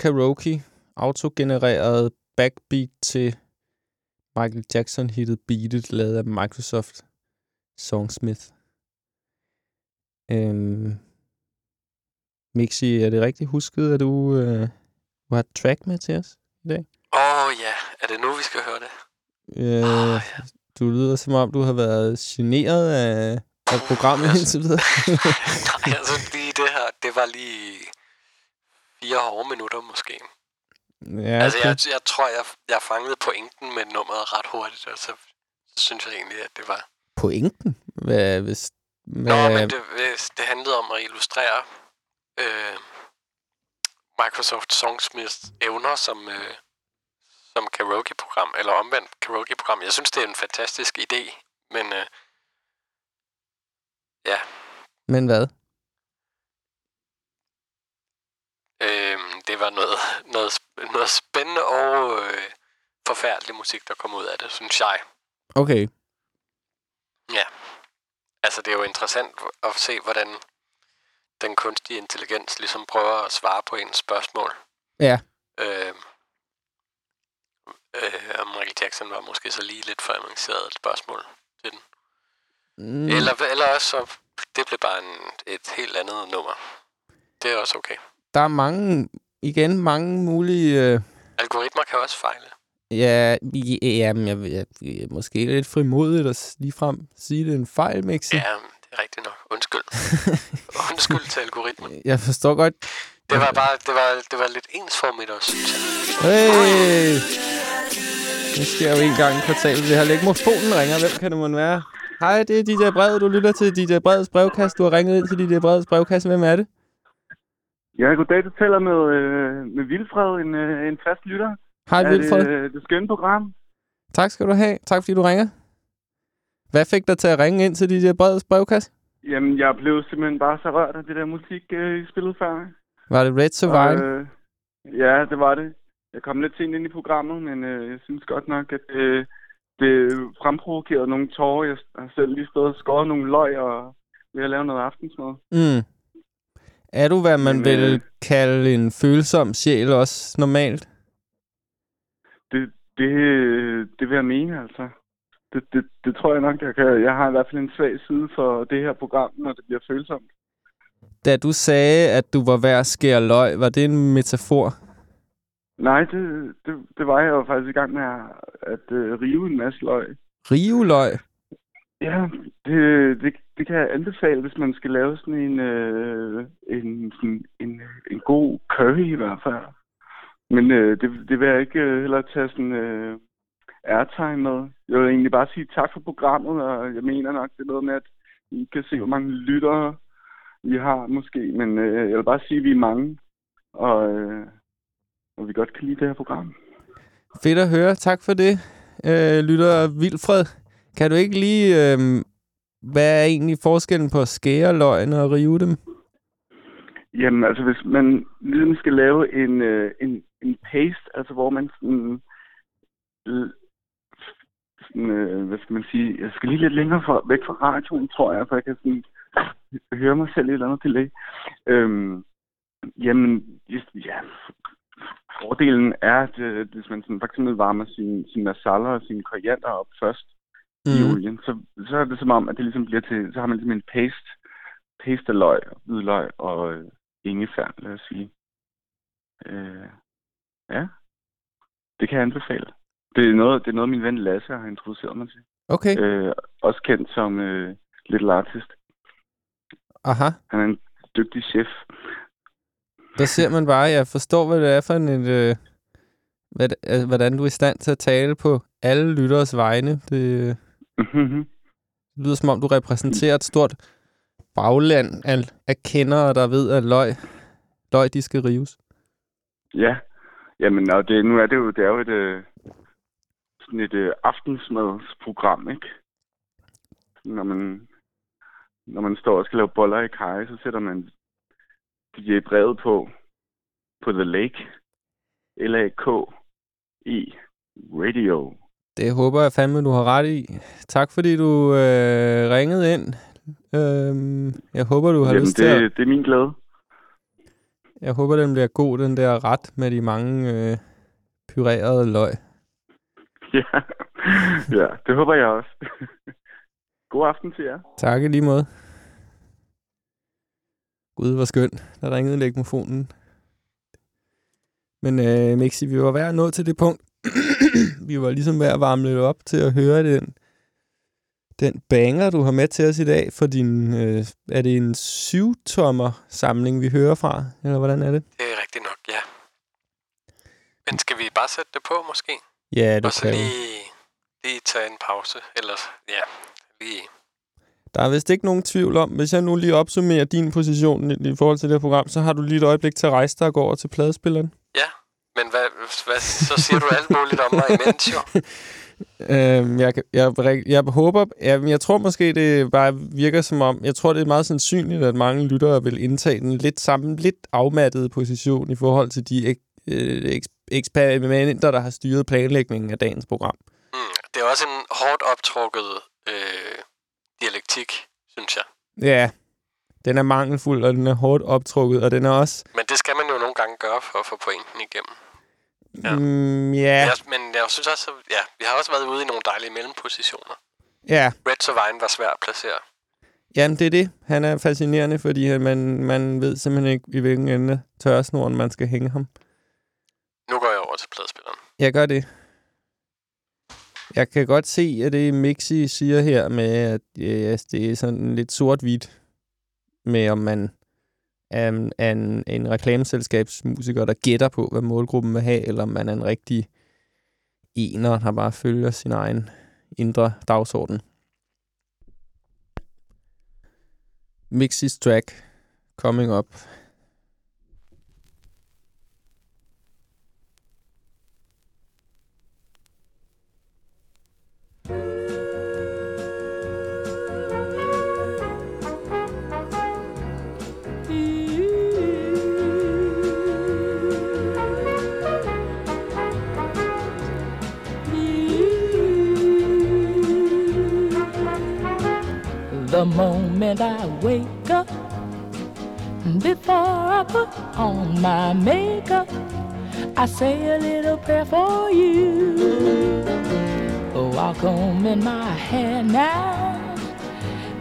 karaoke, autogenereret backbeat til Michael Jackson-hittet Beat It, lavet af Microsoft Songsmith. Øhm, Mixi, er det rigtigt husket, at du, øh, du har et track med til os i dag? Åh oh, ja, yeah. er det nu, vi skal høre det? Øh, oh. Yeah. Du lyder som om, du har været generet af, af uh, programmet altså- indtil videre. Nej, altså lige det her, det var lige fire hårde minutter måske. Ja, altså, jeg, jeg tror, jeg, jeg fangede pointen med nummeret ret hurtigt, og så, så synes jeg egentlig, at det var... Pointen? Hvad, hvis, hvad... Nå, men det, hvis det handlede om at illustrere øh, Microsoft Songsmiths evner som, øh, som karaoke-program, eller omvendt karaoke-program. Jeg synes, det er en fantastisk idé, men... Øh, ja. Men hvad? Øh, det var noget, noget, noget spændende og øh, forfærdelig musik, der kom ud af det, synes jeg. Okay. Ja. Altså, det er jo interessant at se, hvordan den kunstige intelligens ligesom prøver at svare på ens spørgsmål. Ja. Øh, øh, om Michael Jackson var måske så lige lidt for avanceret et spørgsmål til den. Mm. Eller, eller også, så det blev bare en, et helt andet nummer. Det er også okay. Der er mange, igen, mange mulige... Øh, Algoritmer kan også fejle. ja, ja, jamen, jeg, jeg, jeg, måske lidt frimodigt at ligefrem sige, det er en fejl, Mixi. Ja, det er rigtigt nok. Undskyld. Undskyld til algoritmen. Jeg forstår godt. Det var bare, det var, det var lidt ensformigt også, synes jeg. Hey! Det sker jo en gang i kvartalet. Det her lægmofonen ringer. Hvem kan det måtte være? Hej, det er DJ Bred. Du lytter til DJ Breds brevkast. Du har ringet ind til DJ Breds brevkasse. Hvem er det? Ja, goddag. Du taler med, øh, med Vilfred, en, øh, en fast lytter. Hej, af Vilfred. Det, øh, det skønne program. Tak skal du have. Tak fordi du ringer. Hvad fik dig til at ringe ind til DJ Breds brevkasse? Jamen, jeg blev simpelthen bare så rørt af det der musik, øh, I spillede før. Var det Red Survive? Og, øh, ja, det var det. Jeg kom lidt sent ind i programmet, men øh, jeg synes godt nok, at øh, det fremprovokerede nogle tårer. Jeg har selv lige stået og skåret nogle løg og ved at lave noget aftensmad. Mm. Er du, hvad man Men, vil øh, kalde en følsom sjæl også normalt? Det, det, det vil jeg mene, altså. Det, det, det tror jeg nok, jeg kan. Jeg har i hvert fald en svag side for det her program, når det bliver følsomt. Da du sagde, at du var værd at skære løg, var det en metafor? Nej, det, det, det var jeg jo faktisk i gang med at, at uh, rive en masse løg. Riveløg? Ja, det, det, det kan jeg anbefale, hvis man skal lave sådan en, øh, en, sådan en, en god curry i hvert fald. Men øh, det, det vil jeg ikke øh, heller tage sådan øh, airtime med. Jeg vil egentlig bare sige tak for programmet, og jeg mener nok, det er noget med, at I kan se, hvor mange lyttere vi har måske. Men øh, jeg vil bare sige, at vi er mange, og, øh, og vi godt kan lide det her program. Fedt at høre. Tak for det, øh, lytter Vilfred. Kan du ikke lige... Øh, hvad er egentlig forskellen på at skære løgene og rive dem? Jamen, altså hvis man ligesom skal lave en, øh, en, en paste, altså hvor man sådan, øh, sådan øh, hvad skal man sige, jeg skal lige lidt længere fra, væk fra radioen, tror jeg, for jeg kan sådan høre mig selv i et eller andet delay. Øhm, jamen, just, ja, fordelen er, at øh, hvis man sådan, for eksempel varmer sin, sin masala og sin koriander op først mm. i olien, så, så er det som om, at det ligesom bliver til, så har man ligesom en paste, paste af løg, hvidløg og øh, ingefær, lad os sige. Øh, ja, det kan jeg anbefale. Det er noget, det er noget min ven Lasse har introduceret mig til. Okay. Øh, også kendt som øh, Little Artist. Aha. Han er en dygtig chef. Der ser man bare, jeg forstår, hvad det er for en... Øh, hvad, altså, hvordan du er i stand til at tale på alle lytteres vegne. Det, Mhm. det lyder som om, du repræsenterer et stort bagland af, af kendere, der ved, at løg, løg de skal rives. Ja, jamen og det, nu er det jo, det er jo et, øh, sådan et øh, aftensmadsprogram, ikke? Når man, når man står og skal lave boller i kaj, så sætter man DJ brevet på, på The Lake, L-A-K-E, Radio. Det håber jeg fandme, du har ret i. Tak fordi du øh, ringede ind. Øhm, jeg håber, du har Jamen, lyst til at... det, det er min glæde. Jeg håber, den bliver god, den der ret med de mange øh, pyrerede løg. Ja. ja, det håber jeg også. God aften til jer. Tak i lige måde. Gud, hvor skønt. Der ringede lægmofonen. Men øh, Mixi, vi var ved at nå til det punkt. vi var ligesom ved at varme lidt op til at høre den, den banger, du har med til os i dag. For din, øh, er det en syvtommer samling, vi hører fra? Eller hvordan er det? Det er rigtigt nok, ja. Men skal vi bare sætte det på, måske? Ja, du Og så kan. lige, lige tage en pause. Ellers, ja, lige... Der er vist ikke nogen tvivl om, hvis jeg nu lige opsummerer din position i, i forhold til det her program, så har du lige et øjeblik til at rejse dig og gå over til pladespilleren. Ja, men hvad, hvad, så siger du alt muligt om mig imens, jo. Øhm, jeg, jeg, jeg, jeg håber, jeg, jeg tror måske, det bare virker som om, jeg tror, det er meget sandsynligt, at mange lyttere vil indtage den lidt samme, lidt afmattede position i forhold til de ek, øh, eks, eksperimenter, der har styret planlægningen af dagens program. Mm, det er også en hårdt optrukket øh, dialektik, synes jeg. Ja, den er mangelfuld, og den er hårdt optrukket, og den er også... Men det skal man jo nogle gange gøre for at få pointen igennem. Ja. Mm, Jeg, men jeg synes også, at ja, vi har også været ude i nogle dejlige mellempositioner. ja. Red to Vine var svær at placere. Jamen, det er det. Han er fascinerende, fordi man, man ved simpelthen ikke, i hvilken ende tørresnoren man skal hænge ham. Nu går jeg over til pladespilleren. Jeg gør det. Jeg kan godt se, at det Mixi siger her med, at yes, det er sådan lidt sort-hvidt med, om man er en, en, en reklameselskabsmusiker, der gætter på, hvad målgruppen vil have, eller om man er en rigtig ener, der bare følger sin egen indre dagsorden. Mixis track coming up. Moment I wake up, before I put on my makeup, I say a little prayer for you. While in my hair now,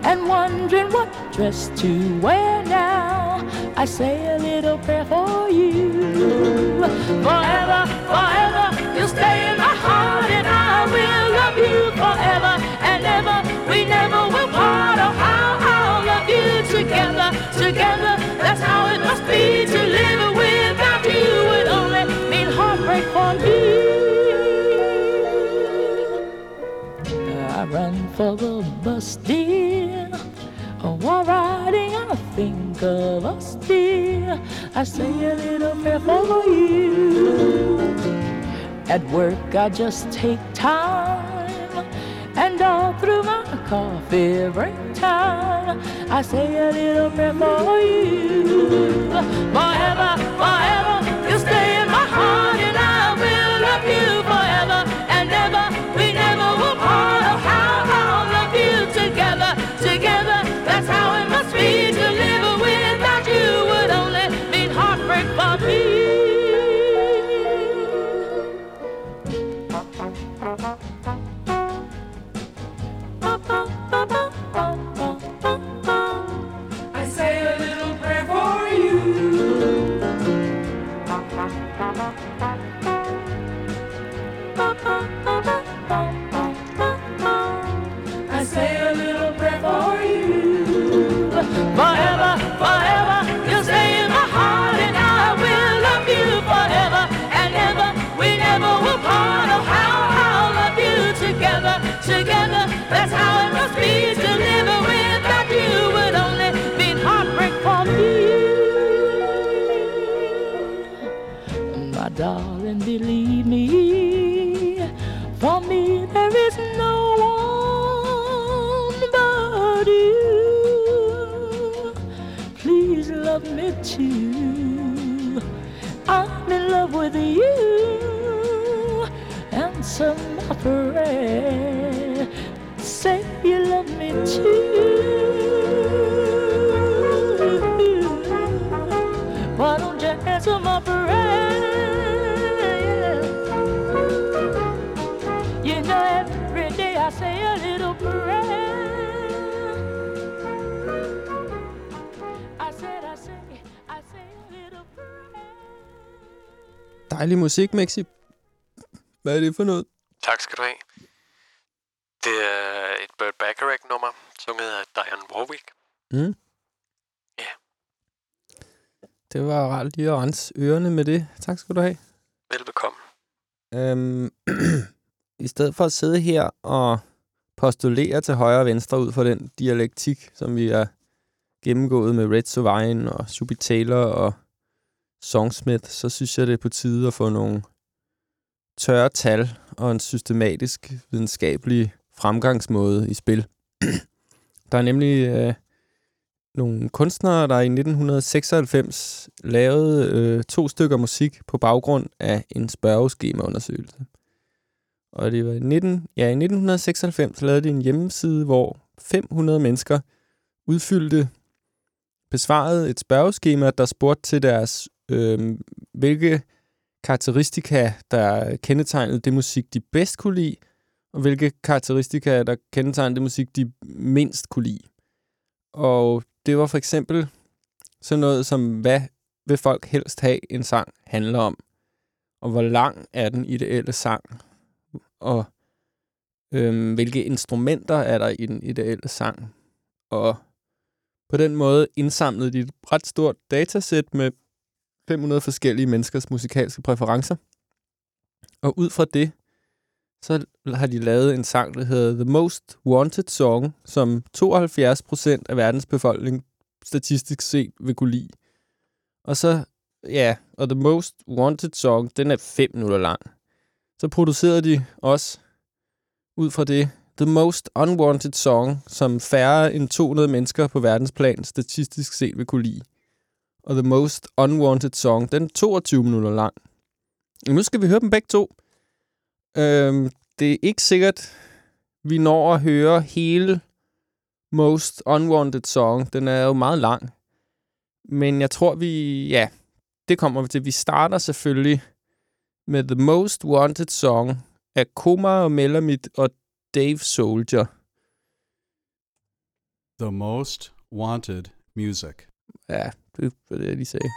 and wondering what dress to wear now, I say a little prayer for you. Forever, forever, you'll stay in my heart, and I will love you forever and ever. We never For the bus, dear. Oh, While riding, I think of us, dear. I say a little prayer for you. At work, I just take time. And all through my coffee break time, I say a little prayer for you. Forever, forever, you stay in my heart, and I will love you some my prayer. Say you love me too. Why don't you answer my prayer? You know, every day I say a little prayer. I said, I say, I say a little Dejlig musik, Mexi. Hvad er det for noget? Tak skal du have. Det er et Burt Bacharach-nummer, sunget af Diane Warwick. Mm. Ja. Det var rart lige at rense ørerne med det. Tak skal du have. Velbekomme. Øhm, I stedet for at sidde her og postulere til højre og venstre ud fra den dialektik, som vi har gennemgået med Red Sovine og Subi Taylor og Songsmith, så synes jeg, det er på tide at få nogle tørre tal og en systematisk videnskabelig fremgangsmåde i spil. Der er nemlig øh, nogle kunstnere, der i 1996 lavede øh, to stykker musik på baggrund af en spørgeskemaundersøgelse. Og det var i, 19, ja, i 1996 lavede de en hjemmeside, hvor 500 mennesker udfyldte, besvarede et spørgeskema, der spurgte til deres, øh, hvilke karakteristika, der kendetegnede det musik, de bedst kunne lide, og hvilke karakteristika, der kendetegnede det musik, de mindst kunne lide. Og det var for eksempel sådan noget som, hvad vil folk helst have en sang handler om? Og hvor lang er den ideelle sang? Og øhm, hvilke instrumenter er der i den ideelle sang? Og på den måde indsamlede de et ret stort datasæt med 500 forskellige menneskers musikalske præferencer. Og ud fra det, så har de lavet en sang, der hedder The Most Wanted Song, som 72 procent af verdens befolkning statistisk set vil kunne lide. Og så, ja, og The Most Wanted Song, den er 5 minutter lang. Så producerede de også ud fra det The Most Unwanted Song, som færre end 200 mennesker på verdensplan statistisk set vil kunne lide. Og The Most Unwanted Song, den er 22 minutter lang. Nu skal vi høre dem begge to. Øhm, det er ikke sikkert, vi når at høre hele Most Unwanted Song. Den er jo meget lang. Men jeg tror, vi... Ja, det kommer vi til. Vi starter selvfølgelig med The Most Wanted Song af Koma og Melamit og Dave Soldier. The most wanted music. Ja, det var det, jeg lige sagde.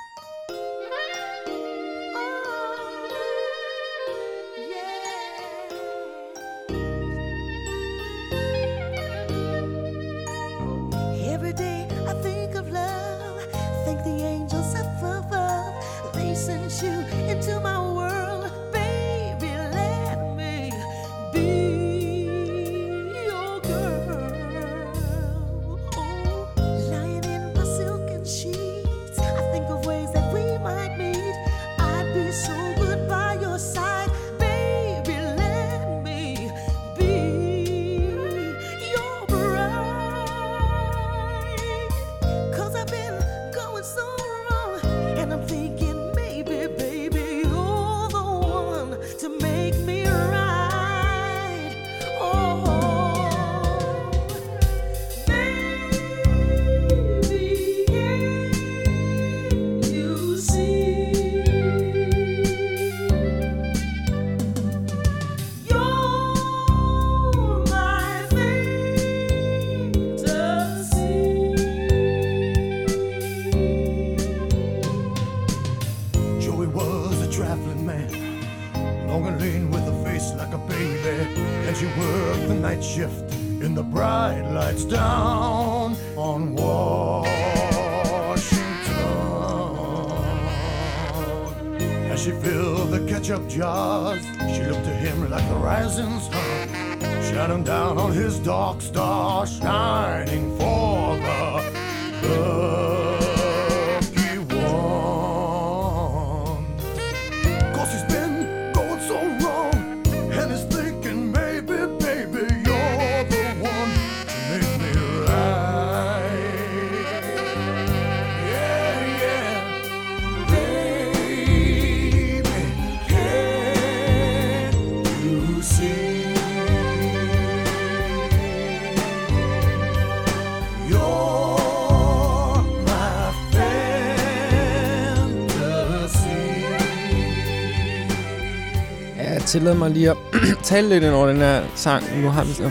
Tillade mig lige at tale lidt ind over den her sang. Nu har vi så...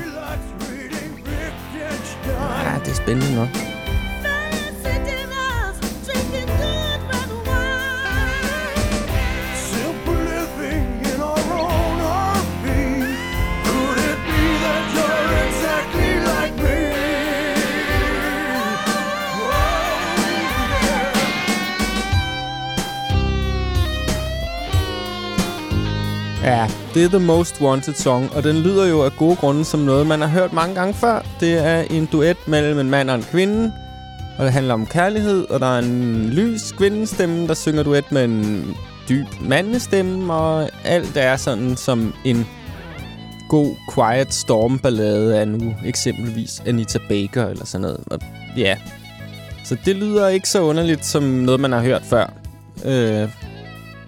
Ja, det er spændende nok. Det er The Most Wanted Song, og den lyder jo af gode grunde som noget, man har hørt mange gange før. Det er en duet mellem en mand og en kvinde, og det handler om kærlighed, og der er en lys kvindestemme, der synger duet med en dyb mandestemme, og alt er sådan som en god Quiet Storm ballade af nu eksempelvis Anita Baker eller sådan noget. Og ja, så det lyder ikke så underligt som noget, man har hørt før. Øh,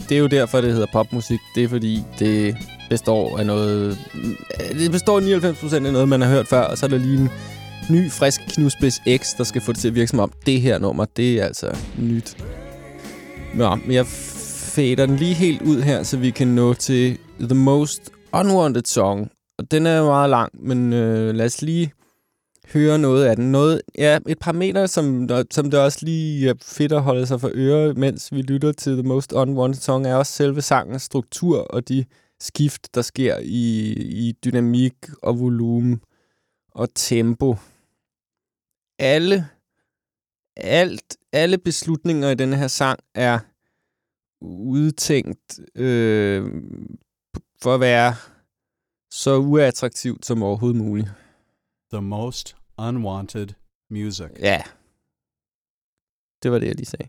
det er jo derfor, det hedder popmusik. Det er fordi, det består af noget... Øh, det består 99% af noget, man har hørt før, og så er der lige en ny, frisk knusspids X, der skal få det til at virke som om, det her nummer, det er altså nyt. Nå, men jeg fader den lige helt ud her, så vi kan nå til The Most Unwanted Song. Og den er meget lang, men øh, lad os lige høre noget af den. Noget, ja, et par meter, som, som det også lige er fedt at holde sig for øre, mens vi lytter til The Most Unwanted Song, er også selve sangens struktur og de skift, der sker i, i dynamik og volumen og tempo. Alle, alt, alle beslutninger i denne her sang er udtænkt øh, for at være så uattraktivt som overhovedet muligt. The most unwanted music. Ja. Det var det, jeg lige sagde.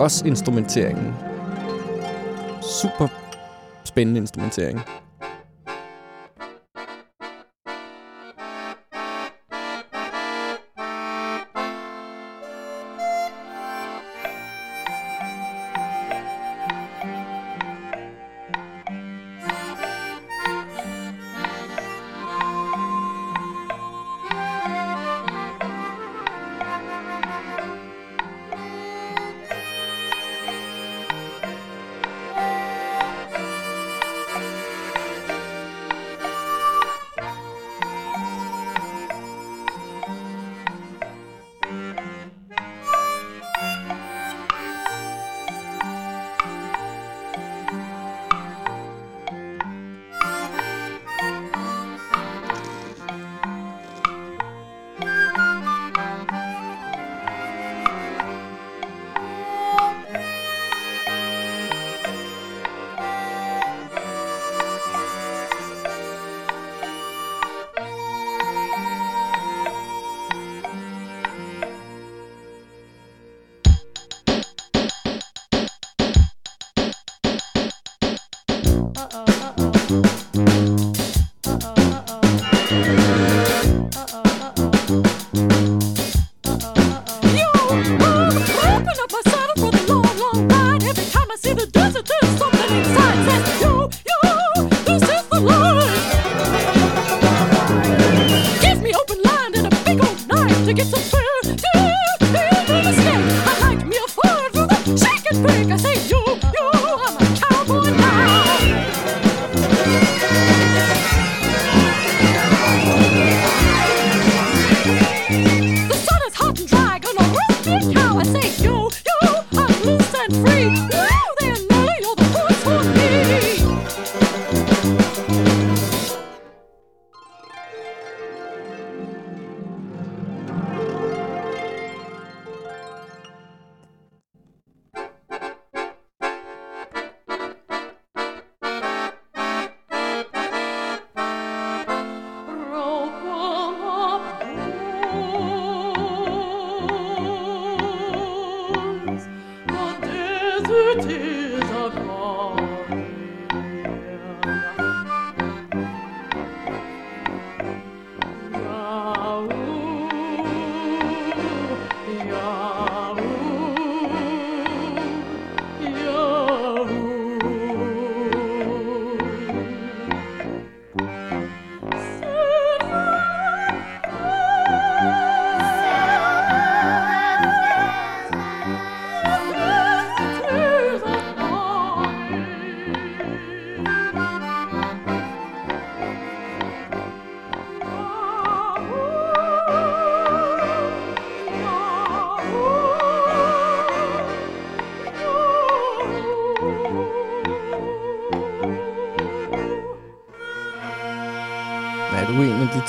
Også instrumenteringen. Super spændende instrumentering.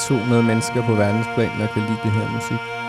200 mennesker på verdensplan, der kan lide det her musik?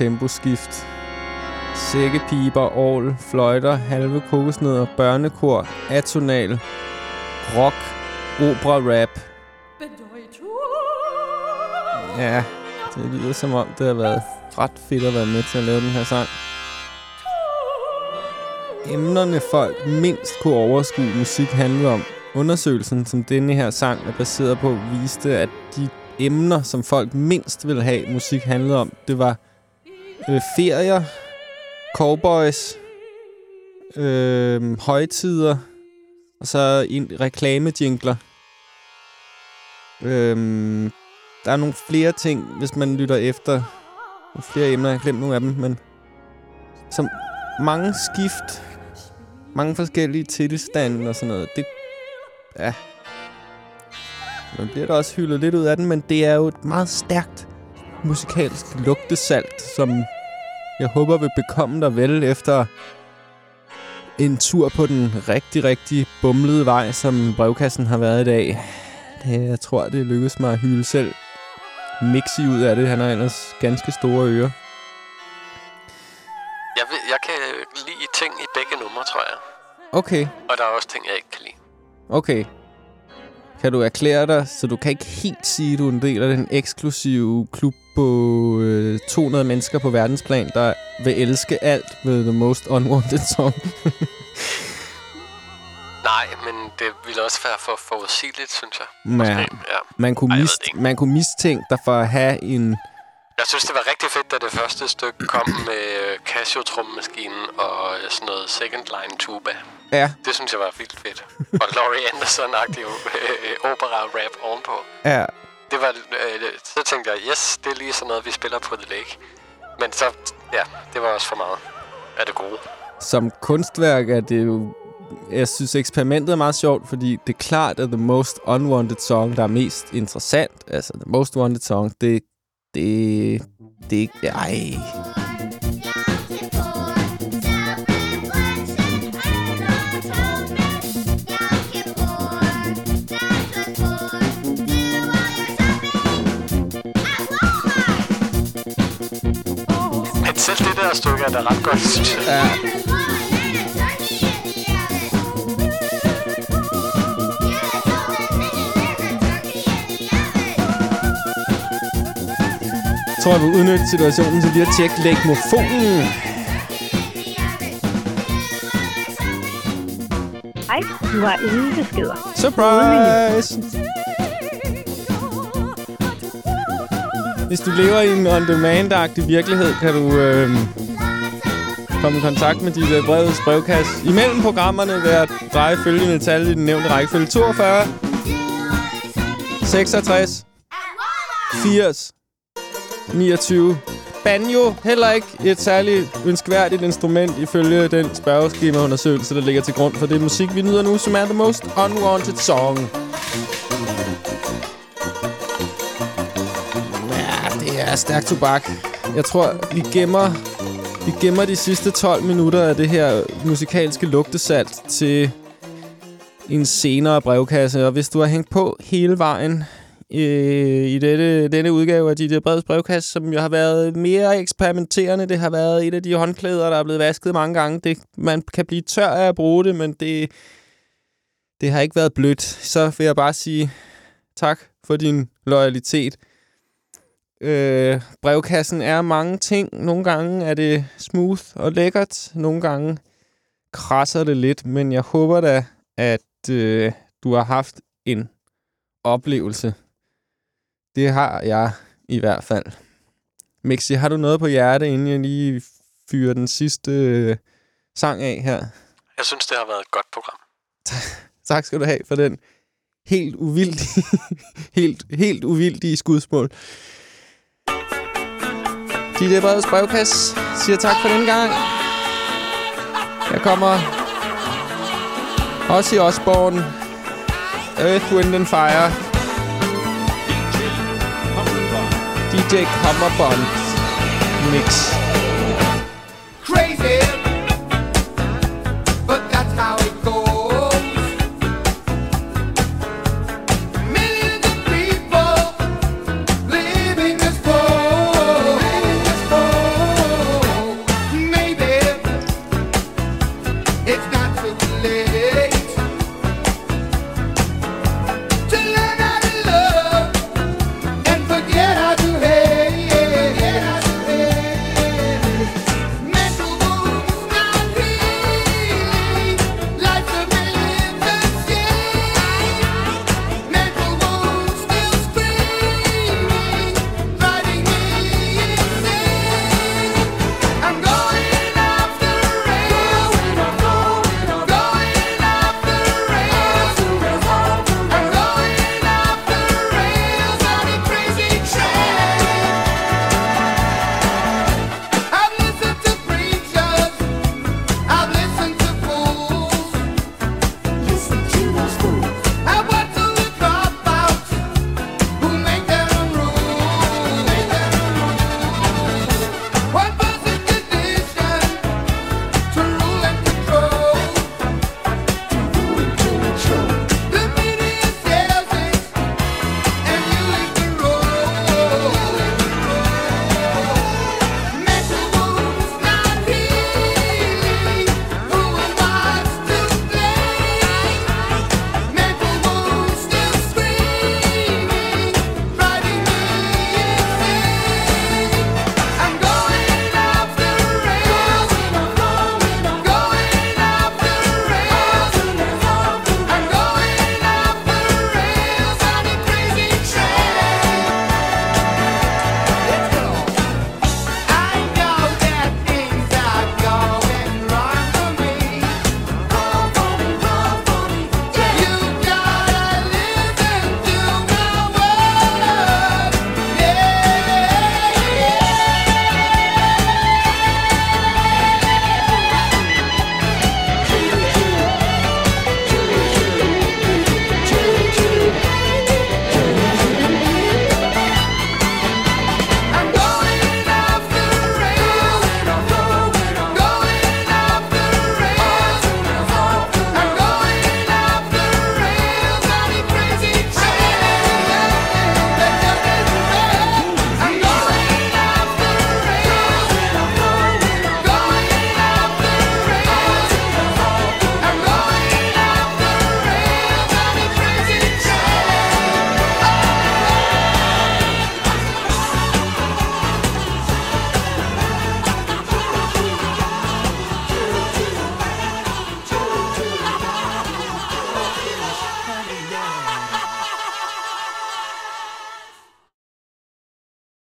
Temposkift. Sækkepiber, ål, fløjter, halve kokosnødder, børnekor, atonal, rock, opera, rap. Ja, det lyder som om, det har været ret fedt at være med til at lave den her sang. Emnerne folk mindst kunne overskue musik handlede om. Undersøgelsen, som denne her sang er baseret på, viste, at de emner, som folk mindst ville have musik handlede om, det var øh, ferier, cowboys, øh, højtider, og så en reklamejingler. Øhm, der er nogle flere ting, hvis man lytter efter. Nogle flere emner, jeg har glemt nogle af dem, men... Som mange skift, mange forskellige tilstande og sådan noget. Det, ja, man bliver da også hyldet lidt ud af den, men det er jo et meget stærkt musikalsk lugtesalt, som jeg håber vil bekomme dig vel efter en tur på den rigtig, rigtig bumlede vej, som brevkassen har været i dag. Det, jeg tror, det lykkedes mig at hylde selv Mixi ud af det. Han har ellers ganske store ører. Jeg, ved, jeg kan lide ting i begge numre, tror jeg. Okay, Og der er også ting, jeg ikke kan lide. okay. Kan du erklære dig, så du kan ikke helt sige, at du er en del af den eksklusive klub på øh, 200 mennesker på verdensplan, der vil elske alt ved The Most Unwanted Song? Nej, men det ville også være for forudsigeligt, synes jeg. Ja. Ja. man, kunne Ej, mist, man kunne mistænke dig for at have en... Jeg synes, det var rigtig fedt, da det første stykke kom med øh, Casio-trommemaskinen og øh, sådan noget second line tuba. Ja, Det synes jeg var vildt fedt. og Laurie Anderson-agtig øh, opera-rap ovenpå. ja. Det var, øh, så tænkte jeg, yes, det er lige sådan noget, vi spiller på The Lake. Men så, ja, det var også for meget af det gode. Som kunstværk er det jo... Jeg synes, eksperimentet er meget sjovt, fordi det er klart, at The Most Unwanted Song, der er mest interessant, altså The Most Wanted Song, det... Det... Det... Ej... der stykke er da ret godt, synes jeg. Ja. Jeg tror, jeg vil udnytte situationen til lige at tjekke lægmofonen. Hej, du har ingen beskeder. Surprise! Hvis du lever i en on-demand-agtig virkelighed, kan du øh, komme i kontakt med dit øh, brevets brevkasse. Imellem programmerne vil jeg dreje følgende tal i den nævnte rækkefølge. 42, 66, 80, 29. Banjo, heller ikke et særligt ønskværdigt instrument ifølge den spørgeskemaundersøgelse, der ligger til grund for det musik, vi nyder nu, som er The Most Unwanted Song. Er stærk tobak. Jeg tror, vi gemmer, vi gemmer de sidste 12 minutter af det her musikalske lugtesalt til en senere brevkasse. Og hvis du har hængt på hele vejen øh, i dette, denne udgave af dit brevs brevkasse, som jo har været mere eksperimenterende. Det har været et af de håndklæder, der er blevet vasket mange gange. Det, man kan blive tør af at bruge det, men det, det har ikke været blødt. Så vil jeg bare sige tak for din loyalitet. Øh, brevkassen er mange ting. Nogle gange er det smooth og lækkert. Nogle gange krasser det lidt, men jeg håber da, at øh, du har haft en oplevelse. Det har jeg i hvert fald. Mixi, har du noget på hjerte, inden jeg lige fyrer den sidste øh, sang af her? Jeg synes, det har været et godt program. Tak skal du have for den helt uvildige, helt, helt uvildige skudsmål. DJ Breds brevkasse siger tak for den gang. Jeg kommer også i Osborne. Earth, Wind and Fire. DJ Kammerbond Mix.